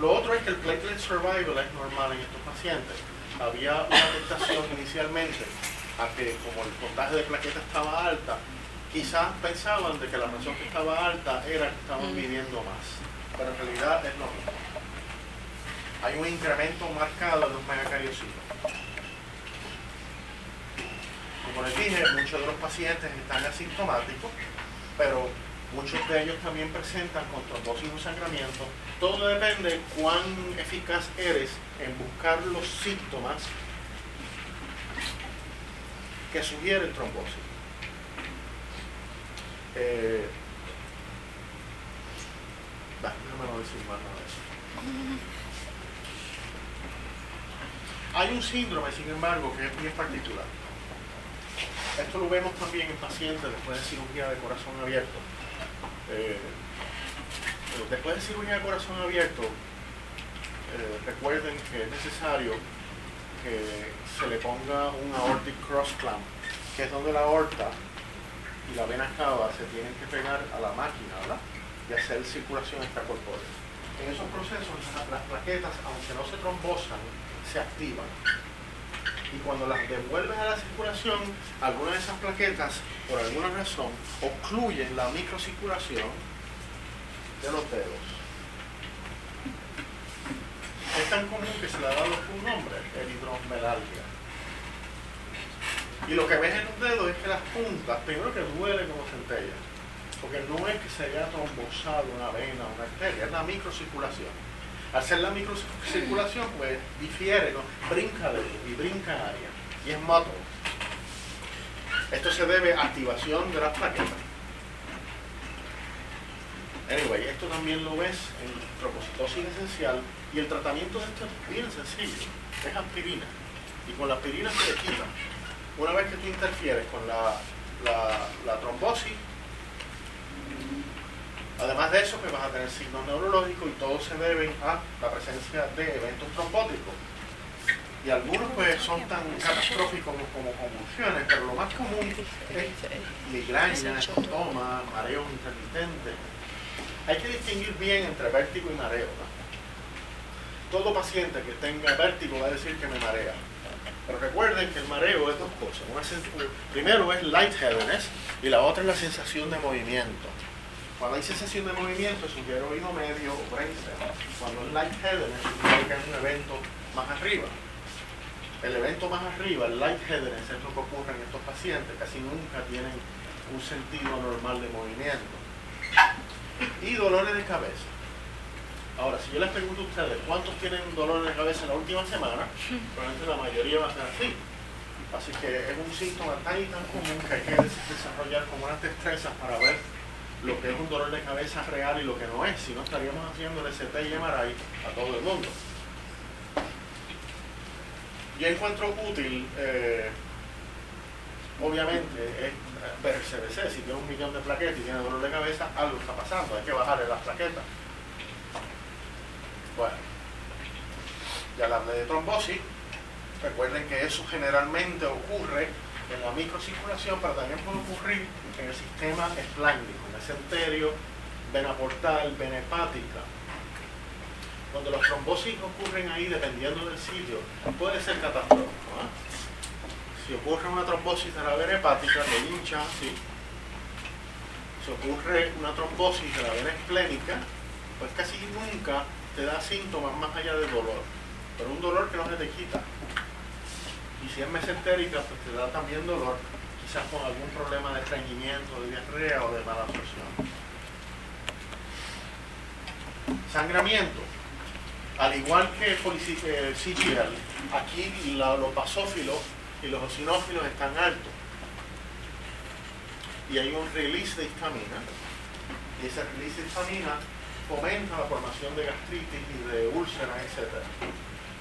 lo otro es que el platelet survival es normal en estos pacientes. Había una tentación inicialmente a que como el porcentaje de plaqueta estaba alta, quizás pensaban de que la razón que estaba alta era que estaban midiendo más, pero en realidad es lo mismo. Hay un incremento marcado de los megacariocitos. Como les dije, muchos de los pacientes están asintomáticos, pero muchos de ellos también presentan con trombosis o sangramiento. Todo depende de cuán eficaz eres en buscar los síntomas que sugieren trombosis. Eh. Hay un síndrome, sin embargo, que es bien particular. Esto lo vemos también en pacientes después de cirugía de corazón abierto. Eh, después de cirugía de corazón abierto, eh, recuerden que es necesario que se le ponga un aortic cross clamp, que es donde la aorta y la vena cava se tienen que pegar a la máquina, ¿verdad? Y hacer circulación extracorpórea. En esos procesos las plaquetas, aunque no se trombosan, se activan. Y cuando las devuelven a la circulación, algunas de esas plaquetas, por alguna razón, ocluyen la microcirculación de los dedos. Es tan común que se le ha dado un nombre, el hidromelalgia. Y lo que ves en los dedos es que las puntas, primero que duele como centella, porque no es que se haya trombosado una vena o una arteria, es la microcirculación. Al ser la microcirculación, pues difiere, brinca de y brinca área, y es motor. Esto se debe a activación de las plaquetas. Anyway, esto también lo ves en trombocitosis esencial y el tratamiento de esto es bien sencillo, es aspirina. Y con la aspirina se le quita una vez que tú interfieres con la, la, trombosis, además de eso, pues vas a tener signos neurológicos y todos se deben a la presencia de eventos trombóticos. Y algunos pues son tan catastróficos como, convulsiones, pero lo más común es migraña, escotoma, mareos intermitentes. Hay que distinguir bien entre vértigo y mareo. Todo paciente que tenga vértigo va a decir que me marea Pero recuerden que el mareo es dos cosas. Primero es lightheadedness y la otra es la sensación de movimiento. Cuando hay sensación de movimiento, sugiere oído medio o brainstem. Cuando es lightheadedness, significa que es un evento más arriba. El evento más arriba, el lightheadedness, es lo que ocurre en estos pacientes. Casi nunca tienen un sentido normal de movimiento. Y dolores de cabeza. Ahora, si yo les pregunto a ustedes cuántos tienen dolores de cabeza en la última semana, probablemente la mayoría va a ser así. Así que es un síntoma tan y tan común que hay que des- desarrollar como unas destrezas para ver lo que es un dolor de cabeza real y lo que no es. Si no, estaríamos haciendo el ST y MRI a todo el mundo. Yo encuentro útil, eh, obviamente, es ver el CBC. Si tiene un millón de plaquetas y tiene dolor de cabeza, algo está pasando. Hay que bajarle las plaquetas. Bueno, ya le hablé de trombosis. Recuerden que eso generalmente ocurre en la microcirculación, pero también puede ocurrir en el sistema esplándico, mesenterio, vena portal, vena hepática. Cuando las trombosis ocurren ahí, dependiendo del sitio, puede ser catastrófico. ¿ah? Si ocurre una trombosis de la vena hepática, te hincha así. Si ocurre una trombosis de la vena esplénica, pues casi nunca te da síntomas más allá del dolor, pero un dolor que no se te quita. Y si es mesentérica, pues te da también dolor, quizás con algún problema de estreñimiento, de diarrea o de mala absorción. Sangramiento. Al igual que eh, CGL, aquí los basófilos y los eosinófilos están altos. Y hay un release de histamina. Y ese release de histamina fomenta la formación de gastritis y de úlceras, etc.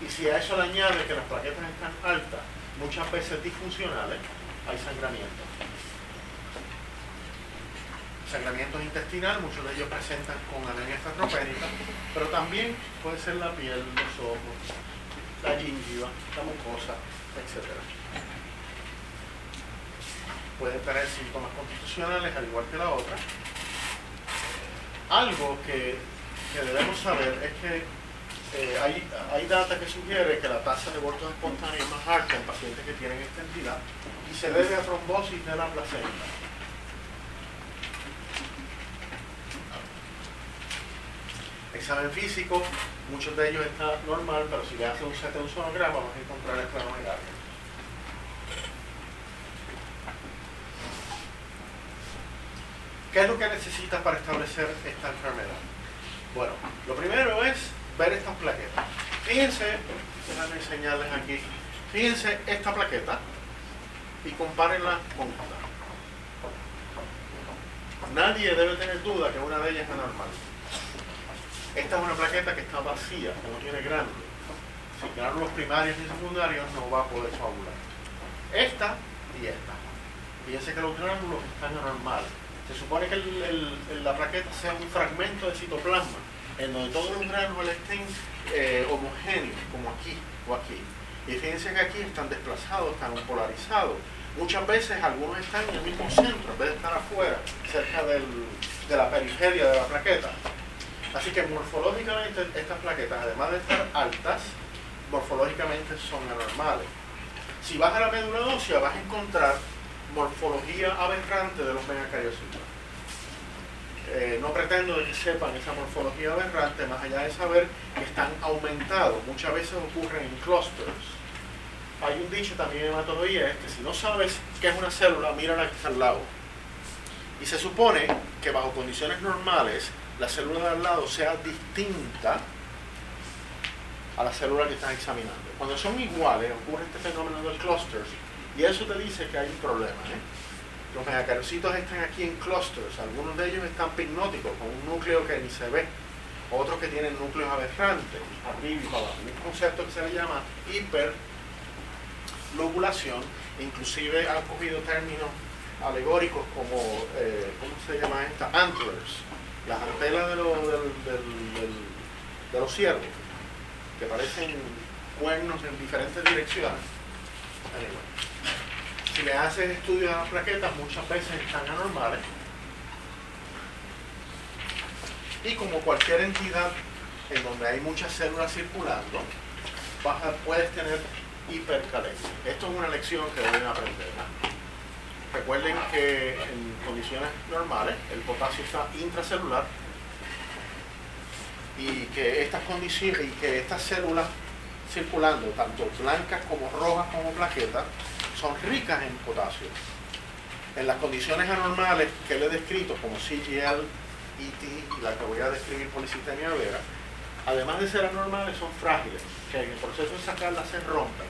Y si a eso le añade que las plaquetas están altas, muchas veces disfuncionales, hay sangramiento. Sangramiento intestinal, muchos de ellos presentan con anemia ferropénica, pero también puede ser la piel, los ojos, la gingiva, la mucosa, etc. Pueden tener síntomas constitucionales al igual que la otra. Algo que, debemos saber es que eh, hay, hay data que sugiere que la tasa de abortos espontáneos es más alta en pacientes que tienen esta entidad y se debe a trombosis de la placenta. Examen físico, muchos de ellos está normal, pero si le hace un CT un sonograma vamos a encontrar esplenomegalia. ¿Qué es lo que necesitas para establecer esta enfermedad? Bueno, lo primero es ver estas plaquetas. Fíjense, déjame enseñarles aquí. Fíjense esta plaqueta y compárenla con esta. Nadie debe tener duda que una de ellas es anormal. Esta es una plaqueta que está vacía, que no tiene gránulos. Sin gránulos primarios ni secundarios no va a poder coagular. Esta y esta. Fíjense que los gránulos están anormales. Se supone que el- la plaqueta sea un fragmento de citoplasma, en donde todos los gránulos estén eh, homogéneos, como aquí o aquí. Y fíjense que aquí están desplazados, están polarizados. Muchas veces algunos están en el mismo centro, en vez de estar afuera, cerca del- de la periferia de la plaqueta. Así que morfológicamente estas plaquetas, además de estar altas, morfológicamente son anormales. Si vas a la médula ósea vas a encontrar morfología aberrante de los megacariocitos. Eh, no pretendo que sepan esa morfología aberrante, más allá de saber que están aumentados. Muchas veces ocurren en clusters. Hay un dicho también en hematología, es que si no sabes qué es una célula, mira la que está al lado. Y se supone que bajo condiciones normales, la célula de al lado sea distinta a la célula que estás examinando. Cuando son iguales, ocurre este fenómeno de clusters, y eso te dice que hay un problema. ¿eh? Los megacarocitos están aquí en clusters, algunos de ellos están pignóticos, con un núcleo que ni se ve, otros que tienen núcleos aberrantes, arriba y para abajo. Un concepto que se le llama hiperlobulación, inclusive han cogido términos alegóricos como, eh, ¿cómo se llama esta? Antlers, las antenas de, los- del- del- del- de los ciervos, que parecen cuernos en diferentes direcciones. Si le haces estudios a las plaquetas, muchas veces están anormales. Y como cualquier entidad en donde hay muchas células circulando, puedes tener hipercalesia. Esto es una lección que deben aprender. Recuerden que en condiciones normales el potasio está intracelular y que estas condiciones y que estas células circulando, tanto blancas como rojas como plaquetas, son ricas en potasio. En las condiciones anormales que le he descrito, como CGL, ET la que voy a describir policitemia vera, además de ser anormales, son frágiles, que en el proceso de sacarlas se rompen.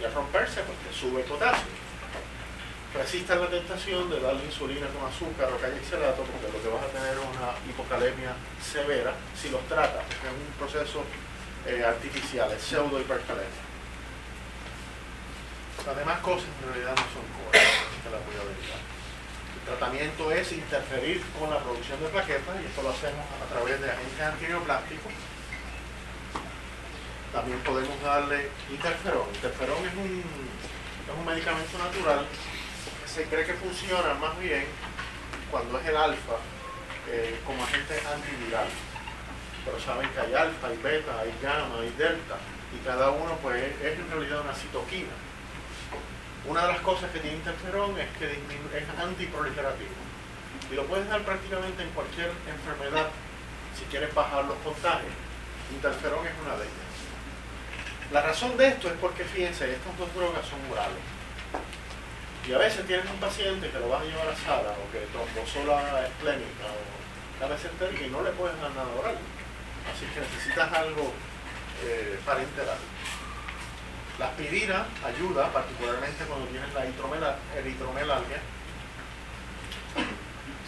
Y al romperse, pues te sube el potasio. Resistan la tentación de darle insulina con azúcar o cañicelato, porque lo que vas a tener es una hipocalemia severa si los tratas, es un proceso eh, artificial, es pseudo hipercalemia. Las demás cosas en realidad no son correctas, te las voy a verificar. El tratamiento es interferir con la producción de plaquetas y esto lo hacemos a través de agentes antineoplásticos. También podemos darle interferón. Interferón es un, es un medicamento natural que se cree que funciona más bien cuando es el alfa eh, como agente antiviral. Pero saben que hay alfa, hay beta, hay gamma, hay delta y cada uno pues es en realidad una citoquina una de las cosas que tiene interferón es que es antiproliferativo. Y lo puedes dar prácticamente en cualquier enfermedad si quieres bajar los contagios. Interferón es una de ellas. La razón de esto es porque, fíjense, estas dos drogas son orales. Y a veces tienes un paciente que lo vas a llevar a sala o que trombosó la esplénica o la y no le puedes dar nada oral. Así que necesitas algo eh, parenteral. La aspirina ayuda, particularmente cuando tienes la eritromelalgia.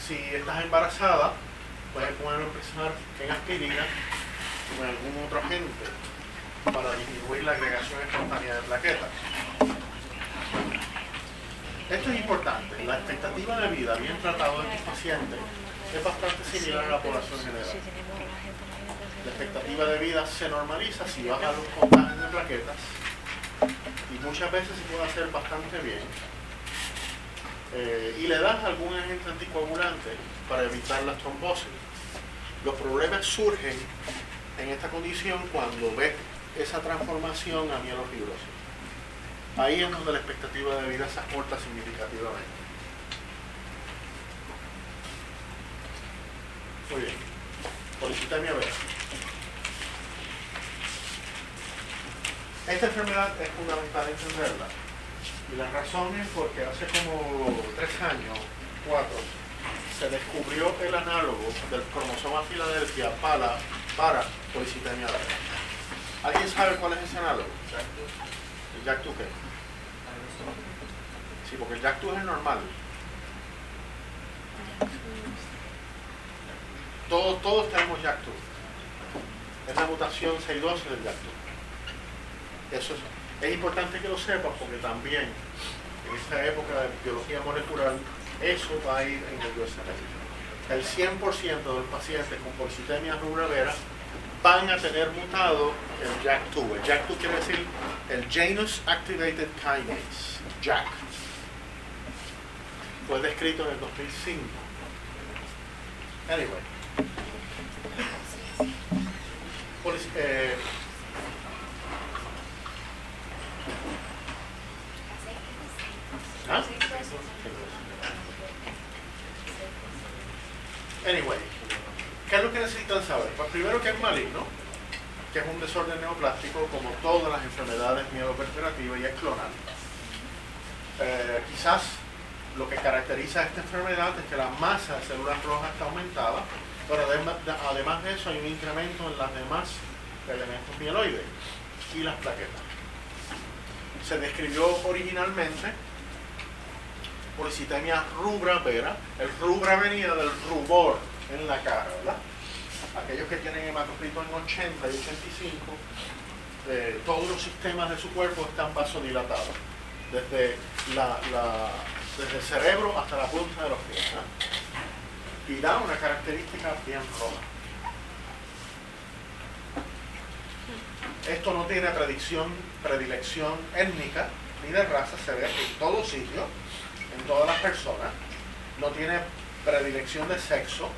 Si estás embarazada, puedes poner empezar en aspirina o en algún otro agente para disminuir la agregación espontánea de plaquetas. Esto es importante. La expectativa de vida bien tratado de estos pacientes es bastante similar a la población general. La expectativa de vida se normaliza si baja los contagios de plaquetas y muchas veces se puede hacer bastante bien. Eh, y le das algún agente anticoagulante para evitar la trombosis. Los problemas surgen en esta condición cuando ves esa transformación a mielofibrosis. Ahí es donde la expectativa de vida se acorta significativamente. Muy bien. Policitemia vera. Esta enfermedad es fundamental entenderla. Y la razón es porque hace como tres años, cuatro, se descubrió el análogo del cromosoma Filadelfia para, para policitemia ¿Alguien sabe cuál es ese análogo? ¿El JAK2 qué? Sí, porque el JAK2 es normal. Todos, todos tenemos JAK2. Es la mutación 612 del JAK2. Eso es, importante que lo sepas porque también en esta época de biología molecular eso va a ir en el USA. El 100% de los pacientes con policitemia rubra vera van a tener mutado el JAK2. El JAK2 quiere decir el Janus Activated Kinase, JAK. Fue descrito en el 2005. Anyway. Eh, Anyway, ¿qué es lo que necesitan saber? Pues primero que es maligno, que es un desorden neoplástico como todas las enfermedades miedoperferativas y es clonal. Eh, quizás lo que caracteriza esta enfermedad es que la masa de células rojas está aumentada, pero además de eso hay un incremento en las demás elementos mieloides y las plaquetas. Se describió originalmente policitemia rubra vera. El rubra venía del rubor en la cara, ¿verdad? Aquellos que tienen hematocrito en 80 y 85, eh, todos los sistemas de su cuerpo están vasodilatados, desde, la, desde el cerebro hasta la punta de los pies. Y da una característica bien roja. Esto no tiene predicción, predilección étnica ni de raza, se ve en todos sitios en todas las personas, no tiene predilección de sexo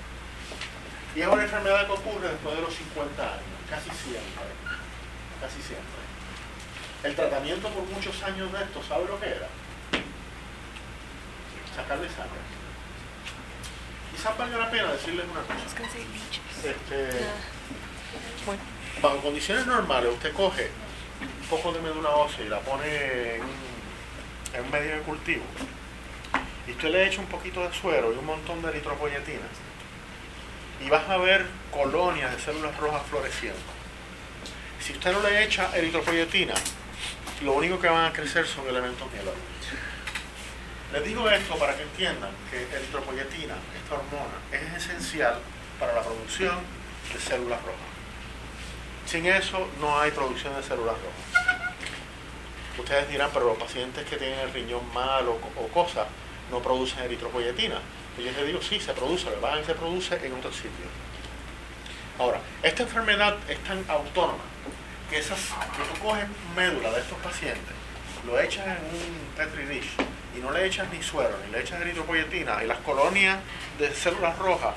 y es una enfermedad que ocurre después de los 50 años, casi siempre, casi siempre. El tratamiento por muchos años de esto, ¿sabe lo que era? Sacarle sangre. Quizás valga la pena decirles una cosa. Este, bajo condiciones normales, usted coge poco de médula ósea y la pone en un, medio de cultivo. Y usted le echa un poquito de suero y un montón de eritropoyetina. Y vas a ver colonias de células rojas floreciendo. Si usted no le echa eritropoyetina, lo único que van a crecer son elementos mieloides. Les digo esto para que entiendan que eritropoyetina, esta hormona, es esencial para la producción de células rojas. Sin eso no hay producción de células rojas. Ustedes dirán, pero los pacientes que tienen el riñón mal o, cosas no producen eritropoyetina. Yo les digo, sí, se produce, lo que se produce en otros sitios. Ahora, esta enfermedad es tan autónoma que esas, que tú coges médula de estos pacientes, lo echas en un petri dish y no le echas ni suero, ni le echas eritropoyetina, y las colonias de células rojas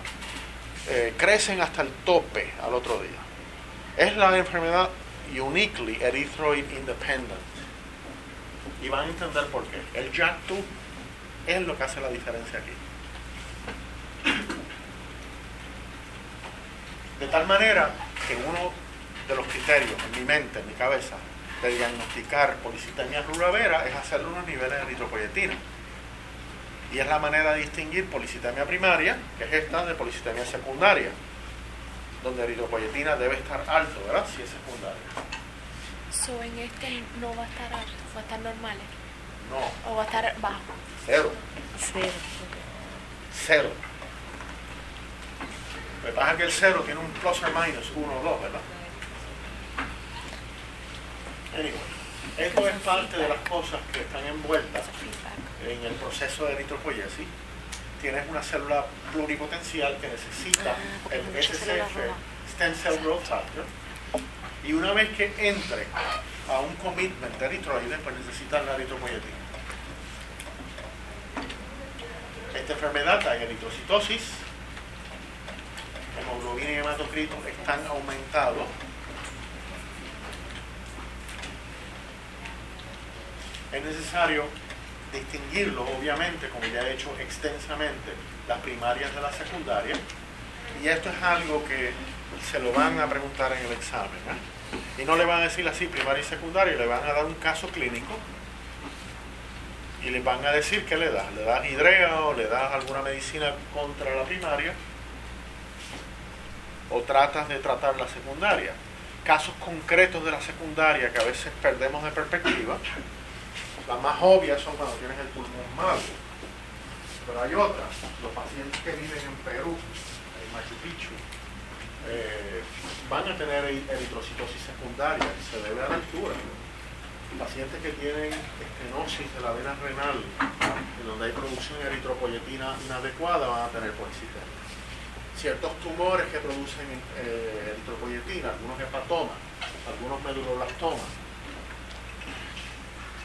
eh, crecen hasta el tope al otro día. Es la enfermedad uniquely erythroid independent. Y van a entender por qué. El JAK2 es lo que hace la diferencia aquí. De tal manera que uno de los criterios en mi mente, en mi cabeza, de diagnosticar policitemia rubravera es hacerle unos niveles de eritropoyetina. Y es la manera de distinguir policitemia primaria, que es esta, de policitemia secundaria, donde eritropoyetina debe estar alto, ¿verdad? Si es secundaria. So en este no va a estar alto, va a estar normal. No, O va a estar bajo. cero, Cero. cero. Lo que pasa es que el cero tiene un plus or minus 1 o 2, ¿verdad? Anyway, esto es parte de las cosas que están envueltas en el proceso de eritropoyesis. Tienes una célula pluripotencial que necesita Ah, el SCF. Stem Cell Growth Factor, y una vez que entre a un commitment de eritroides, pues necesitan la eritropoyetina. Esta enfermedad hay eritrocitosis, hemoglobina y hematocrito están aumentados. Es necesario distinguirlos, obviamente, como ya he hecho extensamente, las primarias de la secundaria. Y esto es algo que se lo van a preguntar en el examen. ¿eh? Y no le van a decir así primaria y secundaria, le van a dar un caso clínico y le van a decir qué le das. Le das hidrea o le das alguna medicina contra la primaria o tratas de tratar la secundaria. Casos concretos de la secundaria que a veces perdemos de perspectiva, las más obvias son cuando tienes el pulmón malo, pero hay otras. Los pacientes que viven en Perú, en Machu Picchu, eh, van a tener eri- eritrocitosis secundaria que se debe a la altura. Pacientes que tienen estenosis de la vena renal, en donde hay producción de eritropoyetina inadecuada, van a tener policitemia. Ciertos tumores que producen eh, eritropoyetina, algunos hepatomas, algunos meduloblastomas.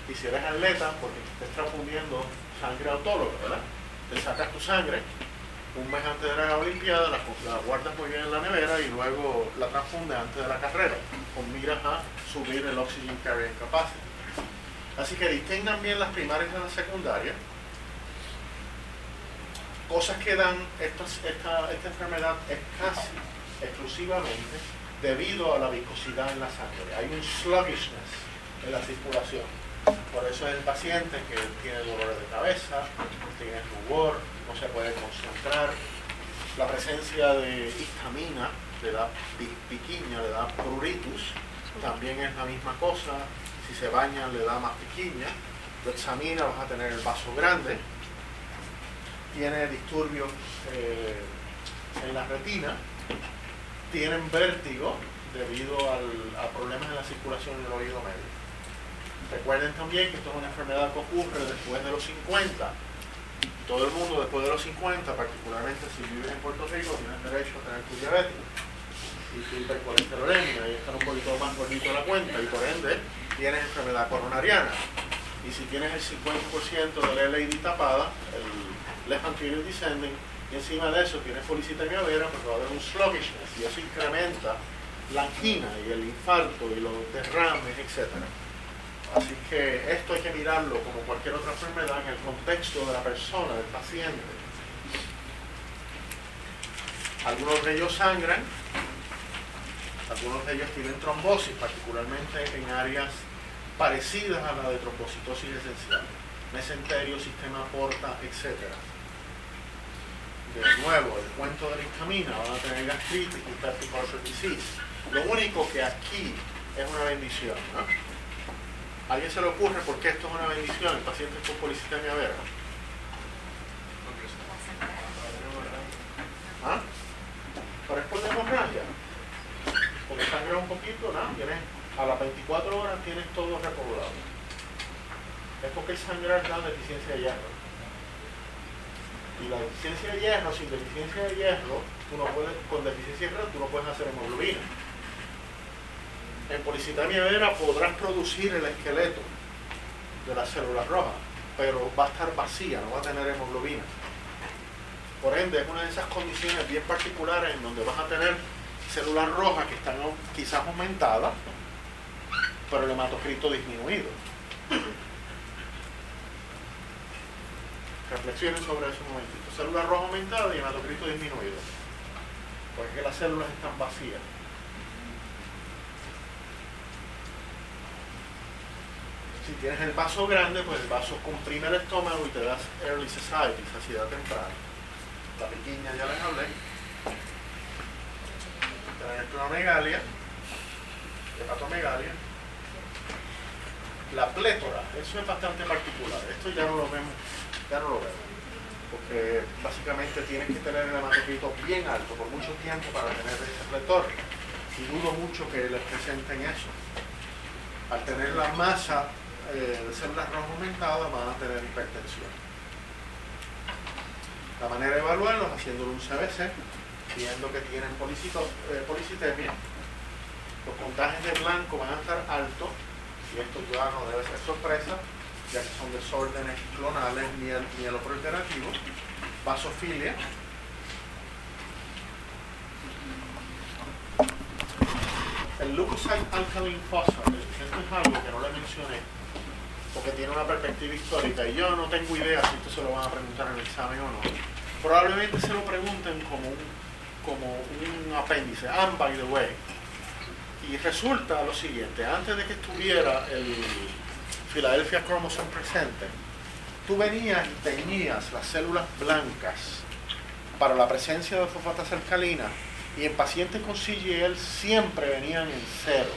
Y si eres atleta, porque te estás transfundiendo sangre autóloga, ¿verdad? Te sacas tu sangre, un mes antes de la Olimpiada, la, guardas muy bien en la nevera y luego la transfundes antes de la carrera, con miras a subir el oxygen carrying capacity. Así que distingan bien las primarias de la secundaria. Cosas que dan estos- esta, esta enfermedad es casi exclusivamente debido a la viscosidad en la sangre. Hay un sluggishness en la circulación. Por eso es el paciente que tiene dolores de cabeza, tiene rubor, no se puede concentrar. La presencia de histamina le da pi- piquiña, le da pruritus, también es la misma cosa. Si se bañan le da más piquiña. Lo examina, vas a tener el vaso grande. Tiene disturbios eh, en la retina. Tienen vértigo debido al- a problemas en la circulación del oído medio. Recuerden también que esto es una enfermedad que ocurre después de los 50. Todo el mundo después de los 50, particularmente si vives en Puerto Rico, tienes derecho a tener tu diabetes y tu hipercolesterolemia y estar un poquito más gordito de la cuenta y por ende tienes enfermedad coronariana. Y si tienes el 50% del LAD tapada, el left anterior descending, y encima de eso tienes policitemia vera, pues va a haber un sluggishness y eso incrementa la angina y el infarto y los derrames, etcétera. Así que esto hay que mirarlo como cualquier otra enfermedad en el contexto de la persona, del paciente. Algunos de ellos sangran, algunos de ellos tienen trombosis, particularmente en áreas parecidas a la de trombocitosis esencial, mesenterio, sistema porta, etc. De nuevo, el cuento de la histamina, van a tener gastritis y disease. Lo único que aquí es una bendición. ¿A alguien se le ocurre por qué esto es una bendición en pacientes con policitemia vera? ¿Ah? ¿Para es por hemorragia? Porque sangra un poquito, ¿no? Tienes, a las 24 horas tienes todo repoblado. Es porque el sangrar da deficiencia de hierro. Y la deficiencia de hierro, sin deficiencia de hierro, tú no puedes, con deficiencia de hierro, tú no puedes hacer hemoglobina. En policitemia vera podrás producir el esqueleto de las células rojas, pero va a estar vacía, no va a tener hemoglobina. Por ende, es una de esas condiciones bien particulares en donde vas a tener células rojas que están quizás aumentadas, pero el hematocrito disminuido. Reflexionen sobre eso un momentito. Células rojas aumentadas y hematocrito disminuido. Porque las células están vacías. Si tienes el vaso grande, pues el vaso comprime el estómago y te das early society, saciedad temprana. La pequeña ya les hablé. Tener clonomegalia, hepatomegalia. La plétora, eso es bastante particular. Esto ya no lo vemos, ya no lo vemos. Porque básicamente tienes que tener el hematocrito bien alto por mucho tiempo para tener ese plétora. Y dudo mucho que les presenten eso. Al tener la masa eh, células rojas aumentadas van a tener hipertensión. La manera de evaluarlos haciéndolo un CBC, viendo que tienen eh, policitemia. Los puntajes de blanco van a estar altos y esto ya no debe ser sorpresa, ya que son desórdenes clonales miel, mieloproliferativos, vasofilia. El leukocyte alkaline phosphate, es algo que no le mencioné, porque tiene una perspectiva histórica y yo no tengo idea si esto se lo van a preguntar en el examen o no. Probablemente se lo pregunten como un, como un apéndice, and by the way. Y resulta lo siguiente, antes de que estuviera el Philadelphia Chromosome presente, tú venías y tenías las células blancas para la presencia de fosfatas alcalinas y en pacientes con CGL siempre venían en cero.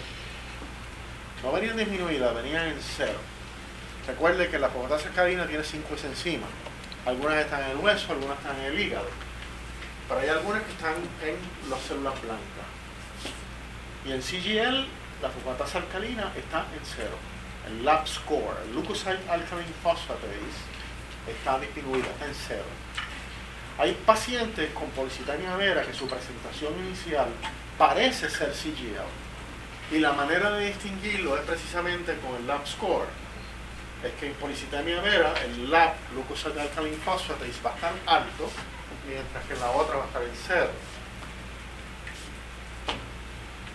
No venían disminuidas, venían en cero. Recuerde que la fosfatasa alcalina tiene cinco enzimas. Algunas están en el hueso, algunas están en el hígado. Pero hay algunas que están en las células blancas. Y en CGL, la fosfatasa alcalina está en cero. El lab score, el leukocyte alkaline phosphatase, está disminuida, está en cero. Hay pacientes con policitania vera que su presentación inicial parece ser CGL. Y la manera de distinguirlo es precisamente con el lab score es que en policitemia vera el lab glucosa alkaline phosphatase va a estar alto, mientras que la otra va a estar en cero.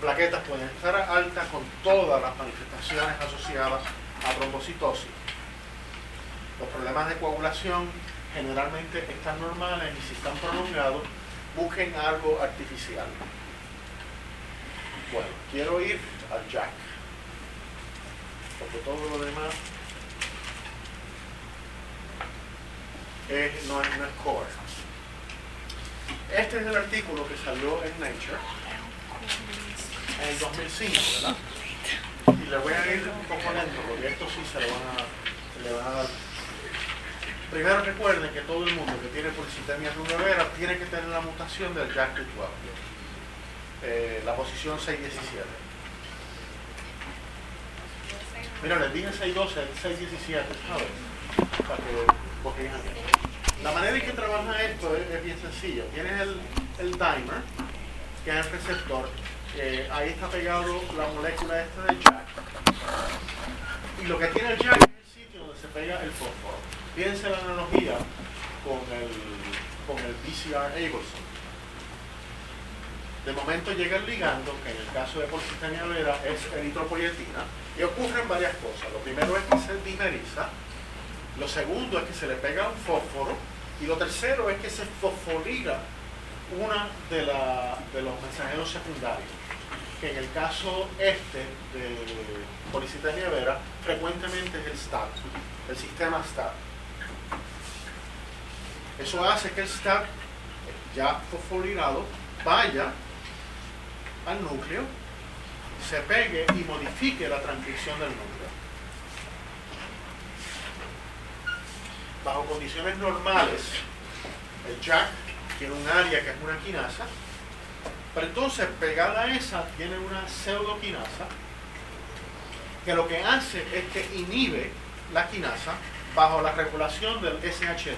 Plaquetas pueden estar altas con todas las manifestaciones asociadas a trombocitosis. Los problemas de coagulación generalmente están normales y si están prolongados, busquen algo artificial. Bueno, quiero ir al jack, porque todo lo demás no, es, no es core. Este es el artículo que salió en Nature en el 2005, ¿verdad? Y le voy a ir un poco lento porque esto sí se le van a, se le van a dar. Primero recuerden que todo el mundo que tiene policitemia vera tiene que tener la mutación del JAK12, eh, la posición 617. Mira, les dije 612, el 617, ¿sabes? Para que porque la manera en que trabaja esto es, es bien sencilla. Tienes el, dimer, que es el receptor. Eh, ahí está pegado la molécula esta de Jack. Y lo que tiene el Jack es el sitio donde se pega el fósforo. Fíjense la analogía con el, con el BCR Abelson. De momento llega el ligando, que en el caso de policitemia vera es eritropoyetina, Y ocurren varias cosas. Lo primero es que se dimeriza, lo segundo es que se le pega un fósforo y lo tercero es que se fosforila una de, la- de los mensajeros secundarios, que en el caso este de policitemia vera, frecuentemente es el STAT, el sistema STAT. Eso hace que el STAT, ya fosforilado, vaya al núcleo, se pegue y modifique la transcripción del núcleo. Bajo condiciones normales, el jack tiene un área que es una quinasa, pero entonces pegada a esa tiene una pseudoquinasa que lo que hace es que inhibe la quinasa bajo la regulación del SH2.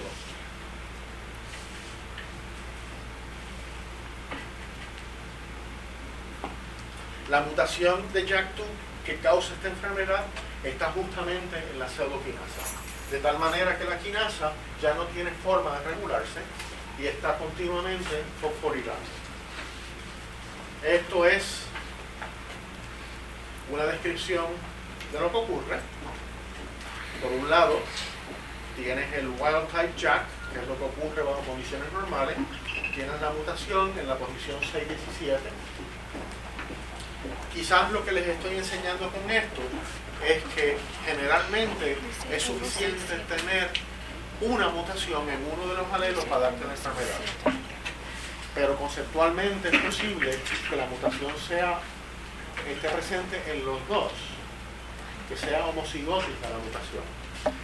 La mutación de JAK2 que causa esta enfermedad está justamente en la pseudoquinasa. De tal manera que la quinasa ya no tiene forma de regularse y está continuamente fosforilando. Esto es una descripción de lo que ocurre. Por un lado, tienes el wild type jack, que es lo que ocurre bajo condiciones normales. Tienes la mutación en la posición 617. Quizás lo que les estoy enseñando con esto es que generalmente es suficiente tener una mutación en uno de los alelos para darte la enfermedad. Pero conceptualmente es posible que la mutación sea esté presente en los dos, que sea homocigótica la mutación.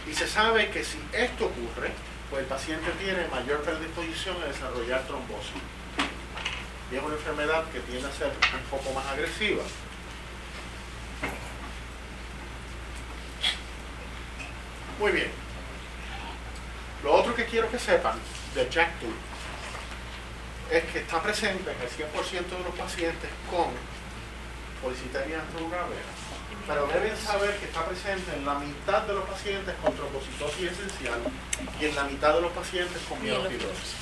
Y se sabe que si esto ocurre, pues el paciente tiene mayor predisposición a desarrollar trombosis. Y es una enfermedad que tiende a ser un poco más agresiva. Muy bien. Lo otro que quiero que sepan de JAK2 es que está presente en el 100% de los pacientes con policitenia grave, pero deben saber que está presente en la mitad de los pacientes con trombocitosis esencial y en la mitad de los pacientes con mielofibrosis.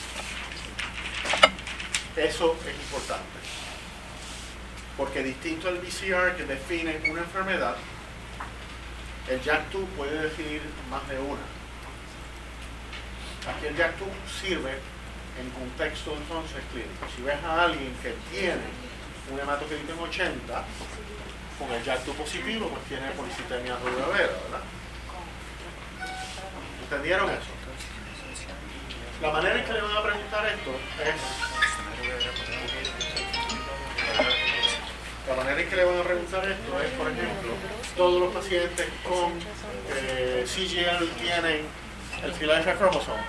Eso es importante. Porque distinto al BCR que define una enfermedad, el JAK2 puede definir más de una. Aquí el JAK2 sirve en contexto entonces clínico. Si ves a alguien que tiene un hematocrito en 80, con el JAK2 positivo, pues tiene policitemia rubra vera, ¿verdad? ¿Entendieron eso? La manera en que le van a preguntar esto es... La manera en que le van a preguntar esto es, por ejemplo, todos los pacientes con eh, CGL tienen el Philadelphia chromosome.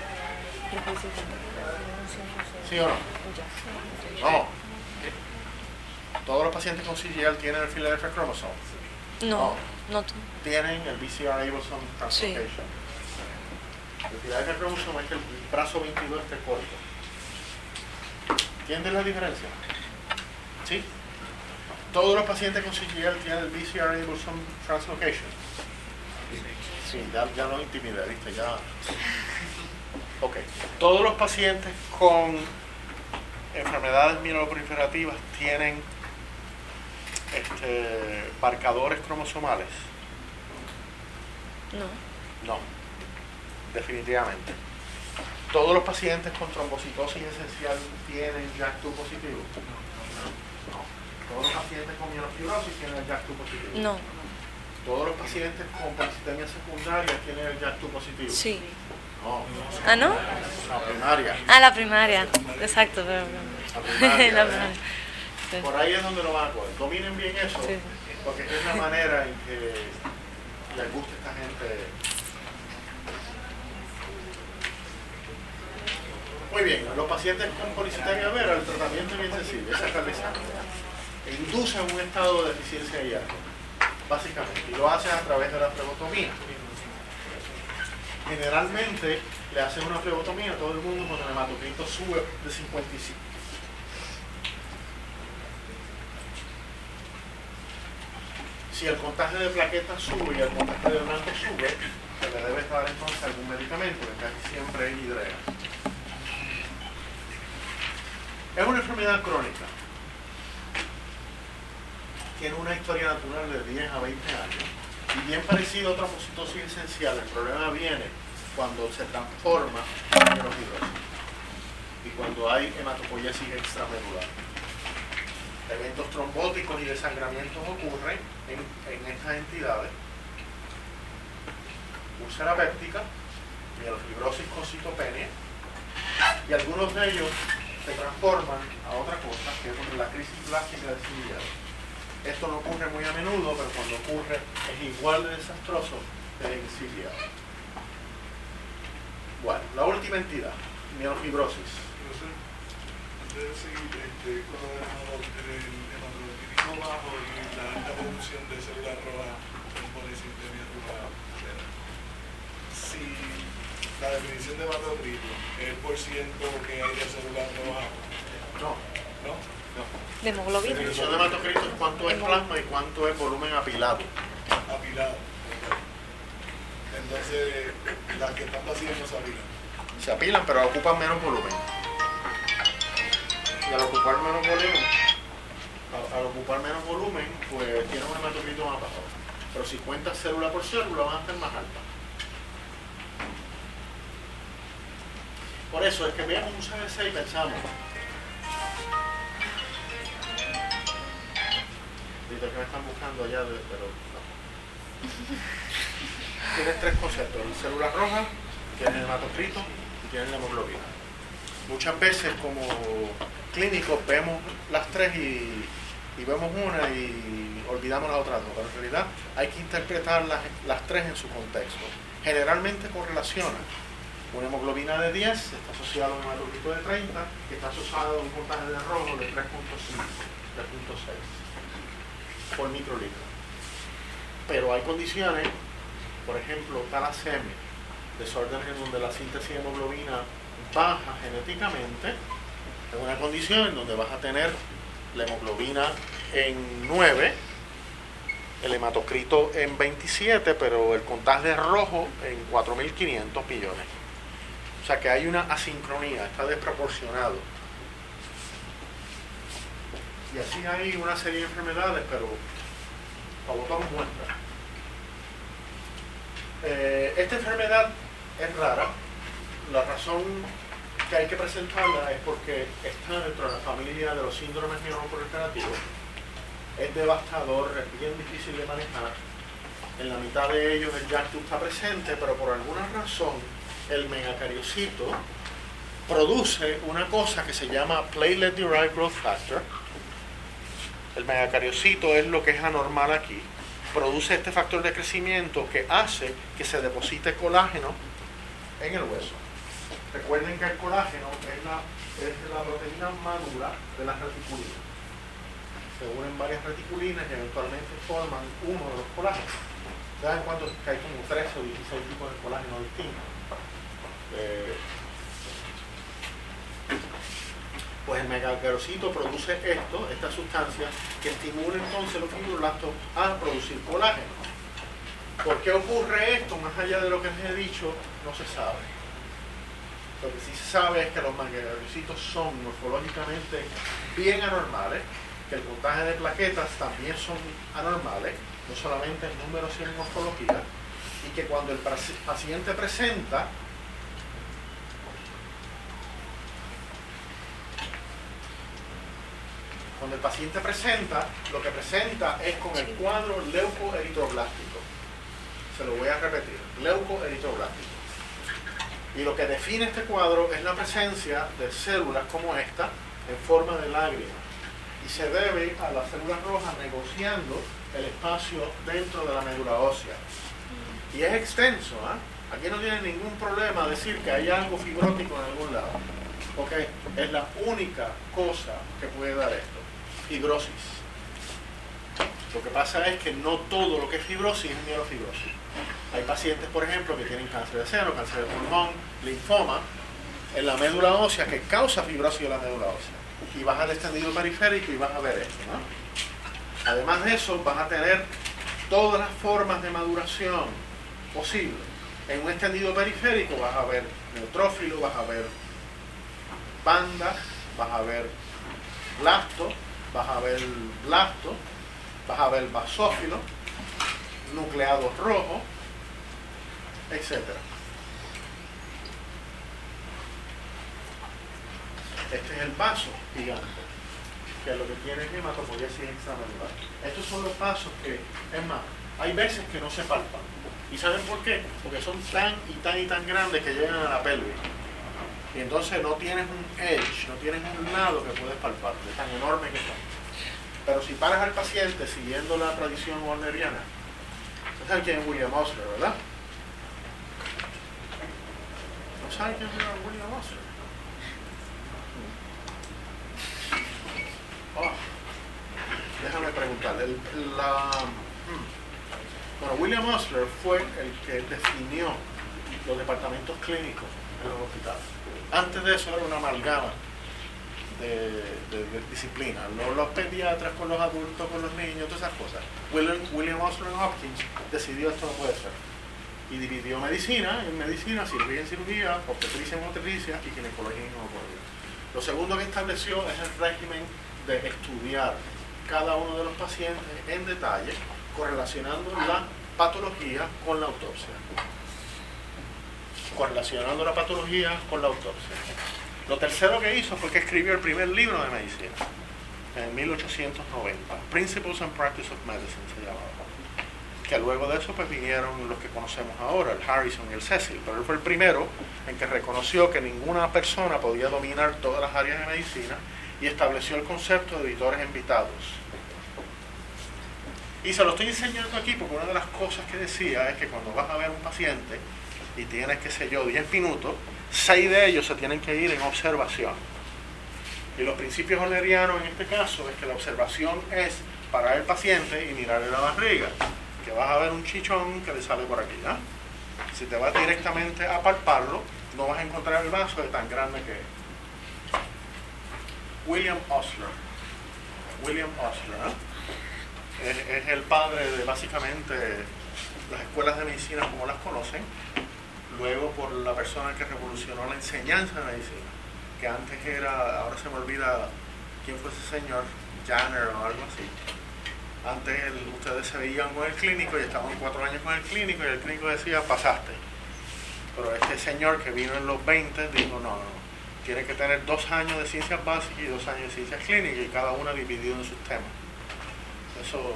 ¿Sí o no? No. Todos los pacientes con CGL tienen el Philadelphia chromosome. No, no. t- Tienen el BCR Abelson translocation. El Philadelphia chromosome es que el brazo 22 esté corto. ¿Entienden la diferencia? ¿Sí? Todos los pacientes con CGL tienen el BCR Abelson translocation. Sí, ya, ya no intimidé, ¿viste? Ya. Ok. Todos los pacientes con enfermedades mieloproliferativas tienen este, marcadores cromosomales. No. No, definitivamente. ¿Todos los pacientes con trombocitosis esencial tienen JAK2 positivo? No. ¿Todos los pacientes con mielofibrosis tienen el JAK2 positivo? No. ¿Todos los pacientes con policitemia secundaria tienen el JAK2 positivo? Sí. No, ¿Ah, no? la primaria. Ah, la primaria. Exacto, pero. La primaria. La primaria. Sí. Por ahí es donde lo van a coger. Dominen bien eso, Sí. porque es la manera en que les gusta a esta gente. Muy bien, los pacientes con policitemia vera, el tratamiento es bien sencillo, es sacarle sangre. E inducen un estado de deficiencia de hierro, básicamente, y lo hacen a través de la flebotomía. Generalmente le hacen una flebotomía a todo el mundo cuando el hematocrito sube de 55. Si el contagio de plaquetas sube y el contagio de blanco sube, se le debe dar entonces algún medicamento, que casi siempre es hidrea. Es una enfermedad crónica. Tiene una historia natural de 10 a 20 años Y bien parecido a otra fositosis esencial, el problema viene cuando se transforma en mielofibrosis y cuando hay hematopoiesis extramedular. Eventos trombóticos y desangramientos ocurren en, en estas entidades. Úlcera péptica, mielofibrosis con citopenia, y algunos de ellos se transforman a otra cosa, que es la crisis plástica de ciliados. Esto no ocurre muy a menudo, pero cuando ocurre es igual de desastroso que en ciliados. Bueno, la última entidad, mielofibrosis. Entonces, antes de seguir, este, con lo del hematocritismo bajo y la alta producción de células rojas en policintemia rural, si la definición de hematocrito es el por ciento que hay de células rojas, No, ¿no? no. De La hemoglobina. definición de hematocrito es cuánto es plasma y cuánto es volumen apilado. Apilado. Entonces, las que están vacías no se apilan. Se apilan, pero ocupan menos volumen. Y al ocupar menos volumen, al, al ocupar menos volumen, pues tiene un hematocrito más bajo. Pero si cuentas célula por célula, van a estar más altas. Por eso es que veamos un CBC y pensamos. Ahorita que me están buscando allá, de- pero no. Tienes tres conceptos, células rojas, tienes el hematocrito y tienes la hemoglobina. Muchas veces como clínicos vemos las tres y, vemos una y olvidamos las otras dos, pero en realidad hay que interpretar las, tres en su contexto. Generalmente correlaciona. Una hemoglobina de 10 está asociada a un hematocrito de 30 que está asociado a un porcentaje de rojo de 3.5, 3.6 por microlitro. Pero hay condiciones, por ejemplo, talasemia, desórdenes en donde la síntesis de hemoglobina baja genéticamente, es una condición en donde vas a tener la hemoglobina en 9, el hematocrito en 27, pero el contagio es rojo en 4.500 millones. O sea que hay una asincronía, está desproporcionado. Y así hay una serie de enfermedades, pero provocamos muestras. Eh, esta enfermedad es rara. La razón que hay que presentarla es porque está dentro de la familia de los síndromes neuroproliferativos. Es devastador, es bien difícil de manejar. En la mitad de ellos el YACTU está presente, pero por alguna razón el megacariocito produce una cosa que se llama Platelet Derived Growth Factor. El megacariocito es lo que es anormal aquí. Produce este factor de crecimiento que hace que se deposite colágeno en el hueso. Recuerden que el colágeno es la, es la proteína madura de las reticulinas. Se unen varias reticulinas y eventualmente forman uno de los colágenos. ¿Saben cuántos? Que hay como 13 o 16 tipos de colágeno distintos. Eh, pues el megacarocito produce esto, esta sustancia, que estimula entonces los fibroblastos a producir colágeno. ¿Por qué ocurre esto? Más allá de lo que les he dicho, no se sabe. Lo que sí se sabe es que los megacarocitos son morfológicamente bien anormales, que el puntaje de plaquetas también son anormales, no solamente en números sino en morfología, y que cuando el paci- paciente presenta Cuando el paciente presenta, lo que presenta es con el cuadro leucoeritroblástico. Se lo voy a repetir, leucoeritroblástico. Y lo que define este cuadro es la presencia de células como esta en forma de lágrima. Y se debe a las células rojas negociando el espacio dentro de la médula ósea. Y es extenso, ¿ah? Aquí no tiene ningún problema decir que hay algo fibrótico en algún lado. ¿Ok? Es la única cosa que puede dar esto. Fibrosis. Lo que pasa es que no todo lo que es fibrosis es mielofibrosis. Hay pacientes, por ejemplo, que tienen cáncer de seno, cáncer de pulmón, linfoma, en la médula ósea que causa fibrosis de la médula ósea. Y vas al extendido periférico y vas a ver esto. Además de eso, vas a tener todas las formas de maduración posibles. En un extendido periférico vas a ver neutrófilo, vas a ver banda, vas a ver blasto, vas a ver blasto, vas a ver basófilo, nucleados rojos, etc. Este es el vaso gigante, que lo que tiene es hematopoiesis extramedular. Estos son los vasos que, es más, hay veces que no se palpan. ¿Y saben por qué? Porque son tan y tan y tan grandes que llegan a la pelvis. Y entonces no tienes un edge, no tienes un lado que puedes palpar, de tan enorme que son. Pero si paras al paciente siguiendo la tradición wagneriana, ¿no saben quién es William Osler, verdad? ¿No saben quién es William Osler? Oh, déjame preguntarle. el- la- hmm. bueno, William Osler fue el que definió los departamentos clínicos en los hospitales. Antes de eso era una amalgama de, de- de disciplinas. Los, los pediatras con los adultos, con los niños, todas esas cosas. William, William Hopkins decidió esto no puede ser. Y dividió medicina en medicina, cirugía en cirugía, obstetricia en obstetricia y ginecología en ginecología. Lo segundo que estableció es el régimen de estudiar cada uno de los pacientes en detalle, correlacionando la patología con la autopsia. Correlacionando la patología con la autopsia. Lo tercero que hizo fue que escribió el primer libro de medicina, en 1890, Principles and Practice of Medicine se llamaba. Que luego de eso pues vinieron los que conocemos ahora, el Harrison y el Cecil, pero él fue el primero en que reconoció que ninguna persona podía dominar todas las áreas de medicina y estableció el concepto de editores invitados. Y se lo estoy enseñando aquí porque una de las cosas que decía es que cuando vas a ver un paciente y tienes, qué sé yo, 10 minutos, 6 de ellos se tienen que ir en observación. Y los principios olerianos en este caso es que la observación es parar el paciente y mirarle la barriga, que vas a ver un chichón que le sale por aquí. ¿no? Si te vas directamente a palparlo, no vas a encontrar el vaso de tan grande que es. William Osler. William Osler. es el padre de básicamente las escuelas de medicina como las conocen, luego por la persona que revolucionó la enseñanza de medicina, que antes era, ahora se me olvida quién fue ese señor, Janner o algo así. Antes ustedes se veían con el clínico y estaban cuatro años con el clínico y el clínico decía, pasaste. Pero este señor que vino en los 20 dijo, no, no, tiene que tener dos años de ciencias básicas y dos años de ciencias clínicas y cada una dividido en sus temas. Eso,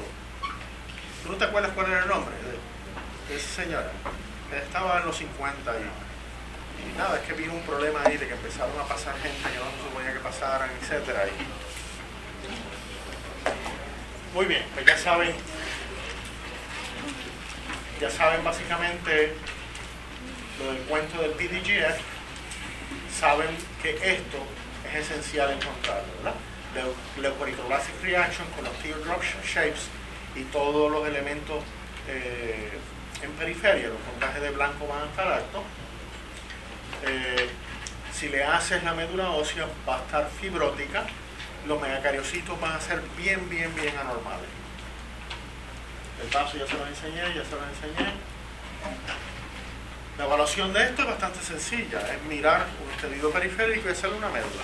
¿tú no te acuerdas cuál era el nombre de, de esa señora? Estaba en los 50 y, nada, es que vino un problema ahí de que empezaron a pasar gente que no se suponía que pasaran, etcétera. y- Muy bien, pues ya saben, ya saben básicamente lo del cuento del PDGF, saben que esto es esencial encontrarlo, ¿verdad? Leu- Leucoritoblastic reaction con los teardrop shapes y todos los elementos eh, en periferia, los montajes de blanco van a estar altos. Eh, si le haces la médula ósea va a estar fibrótica, los megacariocitos van a ser bien, bien, bien anormales. El paso ya se lo enseñé, ya se lo enseñé. La evaluación de esto es bastante sencilla, es mirar un extendido periférico y hacerle una médula.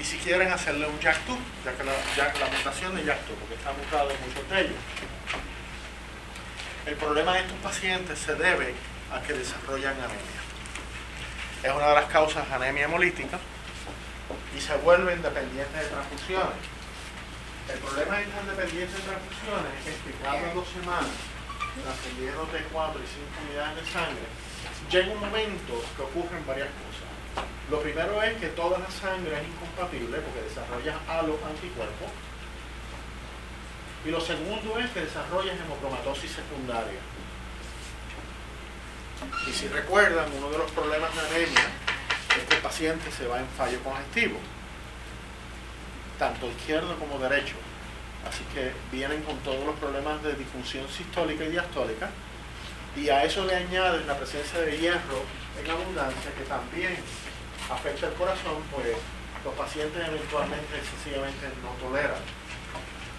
Y si quieren hacerle un JAK2, ya que la, la mutación de JAK2, porque está mutado en muchos de ellos. El problema de estos pacientes se debe a que desarrollan anemia. Es una de las causas de anemia hemolítica y se vuelven dependientes de transfusiones. El problema de estas dependientes de transfusiones es que cada dos semanas, transfundiéndote 4 y 5 unidades de sangre, llega un momento que ocurren varias cosas. Lo primero es que toda la sangre es incompatible porque desarrollas halo anticuerpos. Y lo segundo es que desarrollas hemocromatosis secundaria. Y si recuerdan, uno de los problemas de anemia es que el paciente se va en fallo congestivo, tanto izquierdo como derecho. Así que vienen con todos los problemas de disfunción sistólica y diastólica. Y a eso le añades la presencia de hierro en abundancia, que también afecta el corazón, pues los pacientes eventualmente sencillamente no toleran.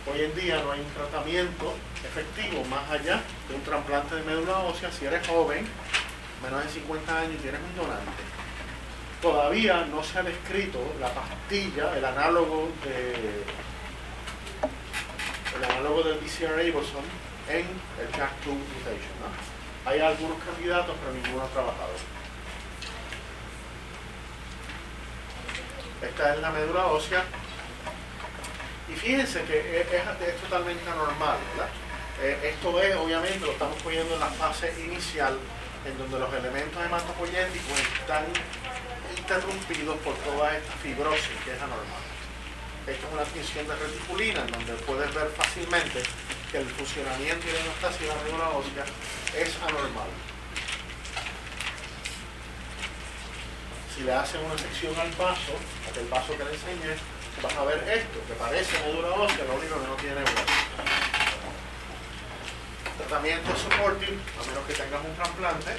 Hoy en día no hay un tratamiento efectivo más allá de un trasplante de médula ósea. Si eres joven, menos de 50 años y tienes un donante, todavía no se ha descrito la pastilla, el análogo de el análogo del BCR Abelson en el JAK2 mutation. Hay algunos candidatos, pero ninguno ha trabajado. Esta es la médula ósea. Y fíjense que es, totalmente anormal, ¿verdad? Eh, esto es, obviamente, lo estamos poniendo en la fase inicial, en donde los elementos hematopoyéticos están interrumpidos por toda esta fibrosis que es anormal. Esta es una tinción de reticulina, en donde puedes ver fácilmente que el funcionamiento y la hemostasia de la es anormal. Si le hacen una sección al vaso, aquel vaso que le enseñé, vas a ver esto, que parece médula ósea, lo único que no tiene hueso. Tratamiento supportive, a menos que tengas un trasplante,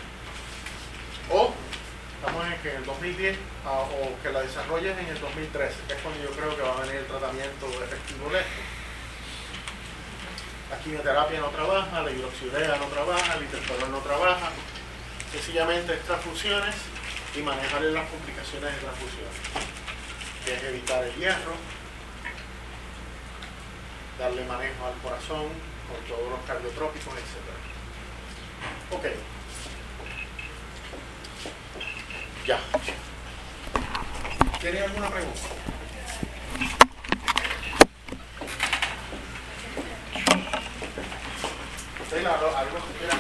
o estamos en que en el 2010 ah, o que la desarrolles en el 2013, que es cuando yo creo que va a venir el tratamiento efectivo de esto. La quimioterapia no trabaja, la hidroxiurea no trabaja, el interferón no trabaja, sencillamente es transfusiones y manejar las complicaciones de transfusión, que es evitar el hierro, darle manejo al corazón con todos los cardiotrópicos, etc. Ok. Ya. ¿Tienen alguna pregunta? ¿Ustedes algo que añadir?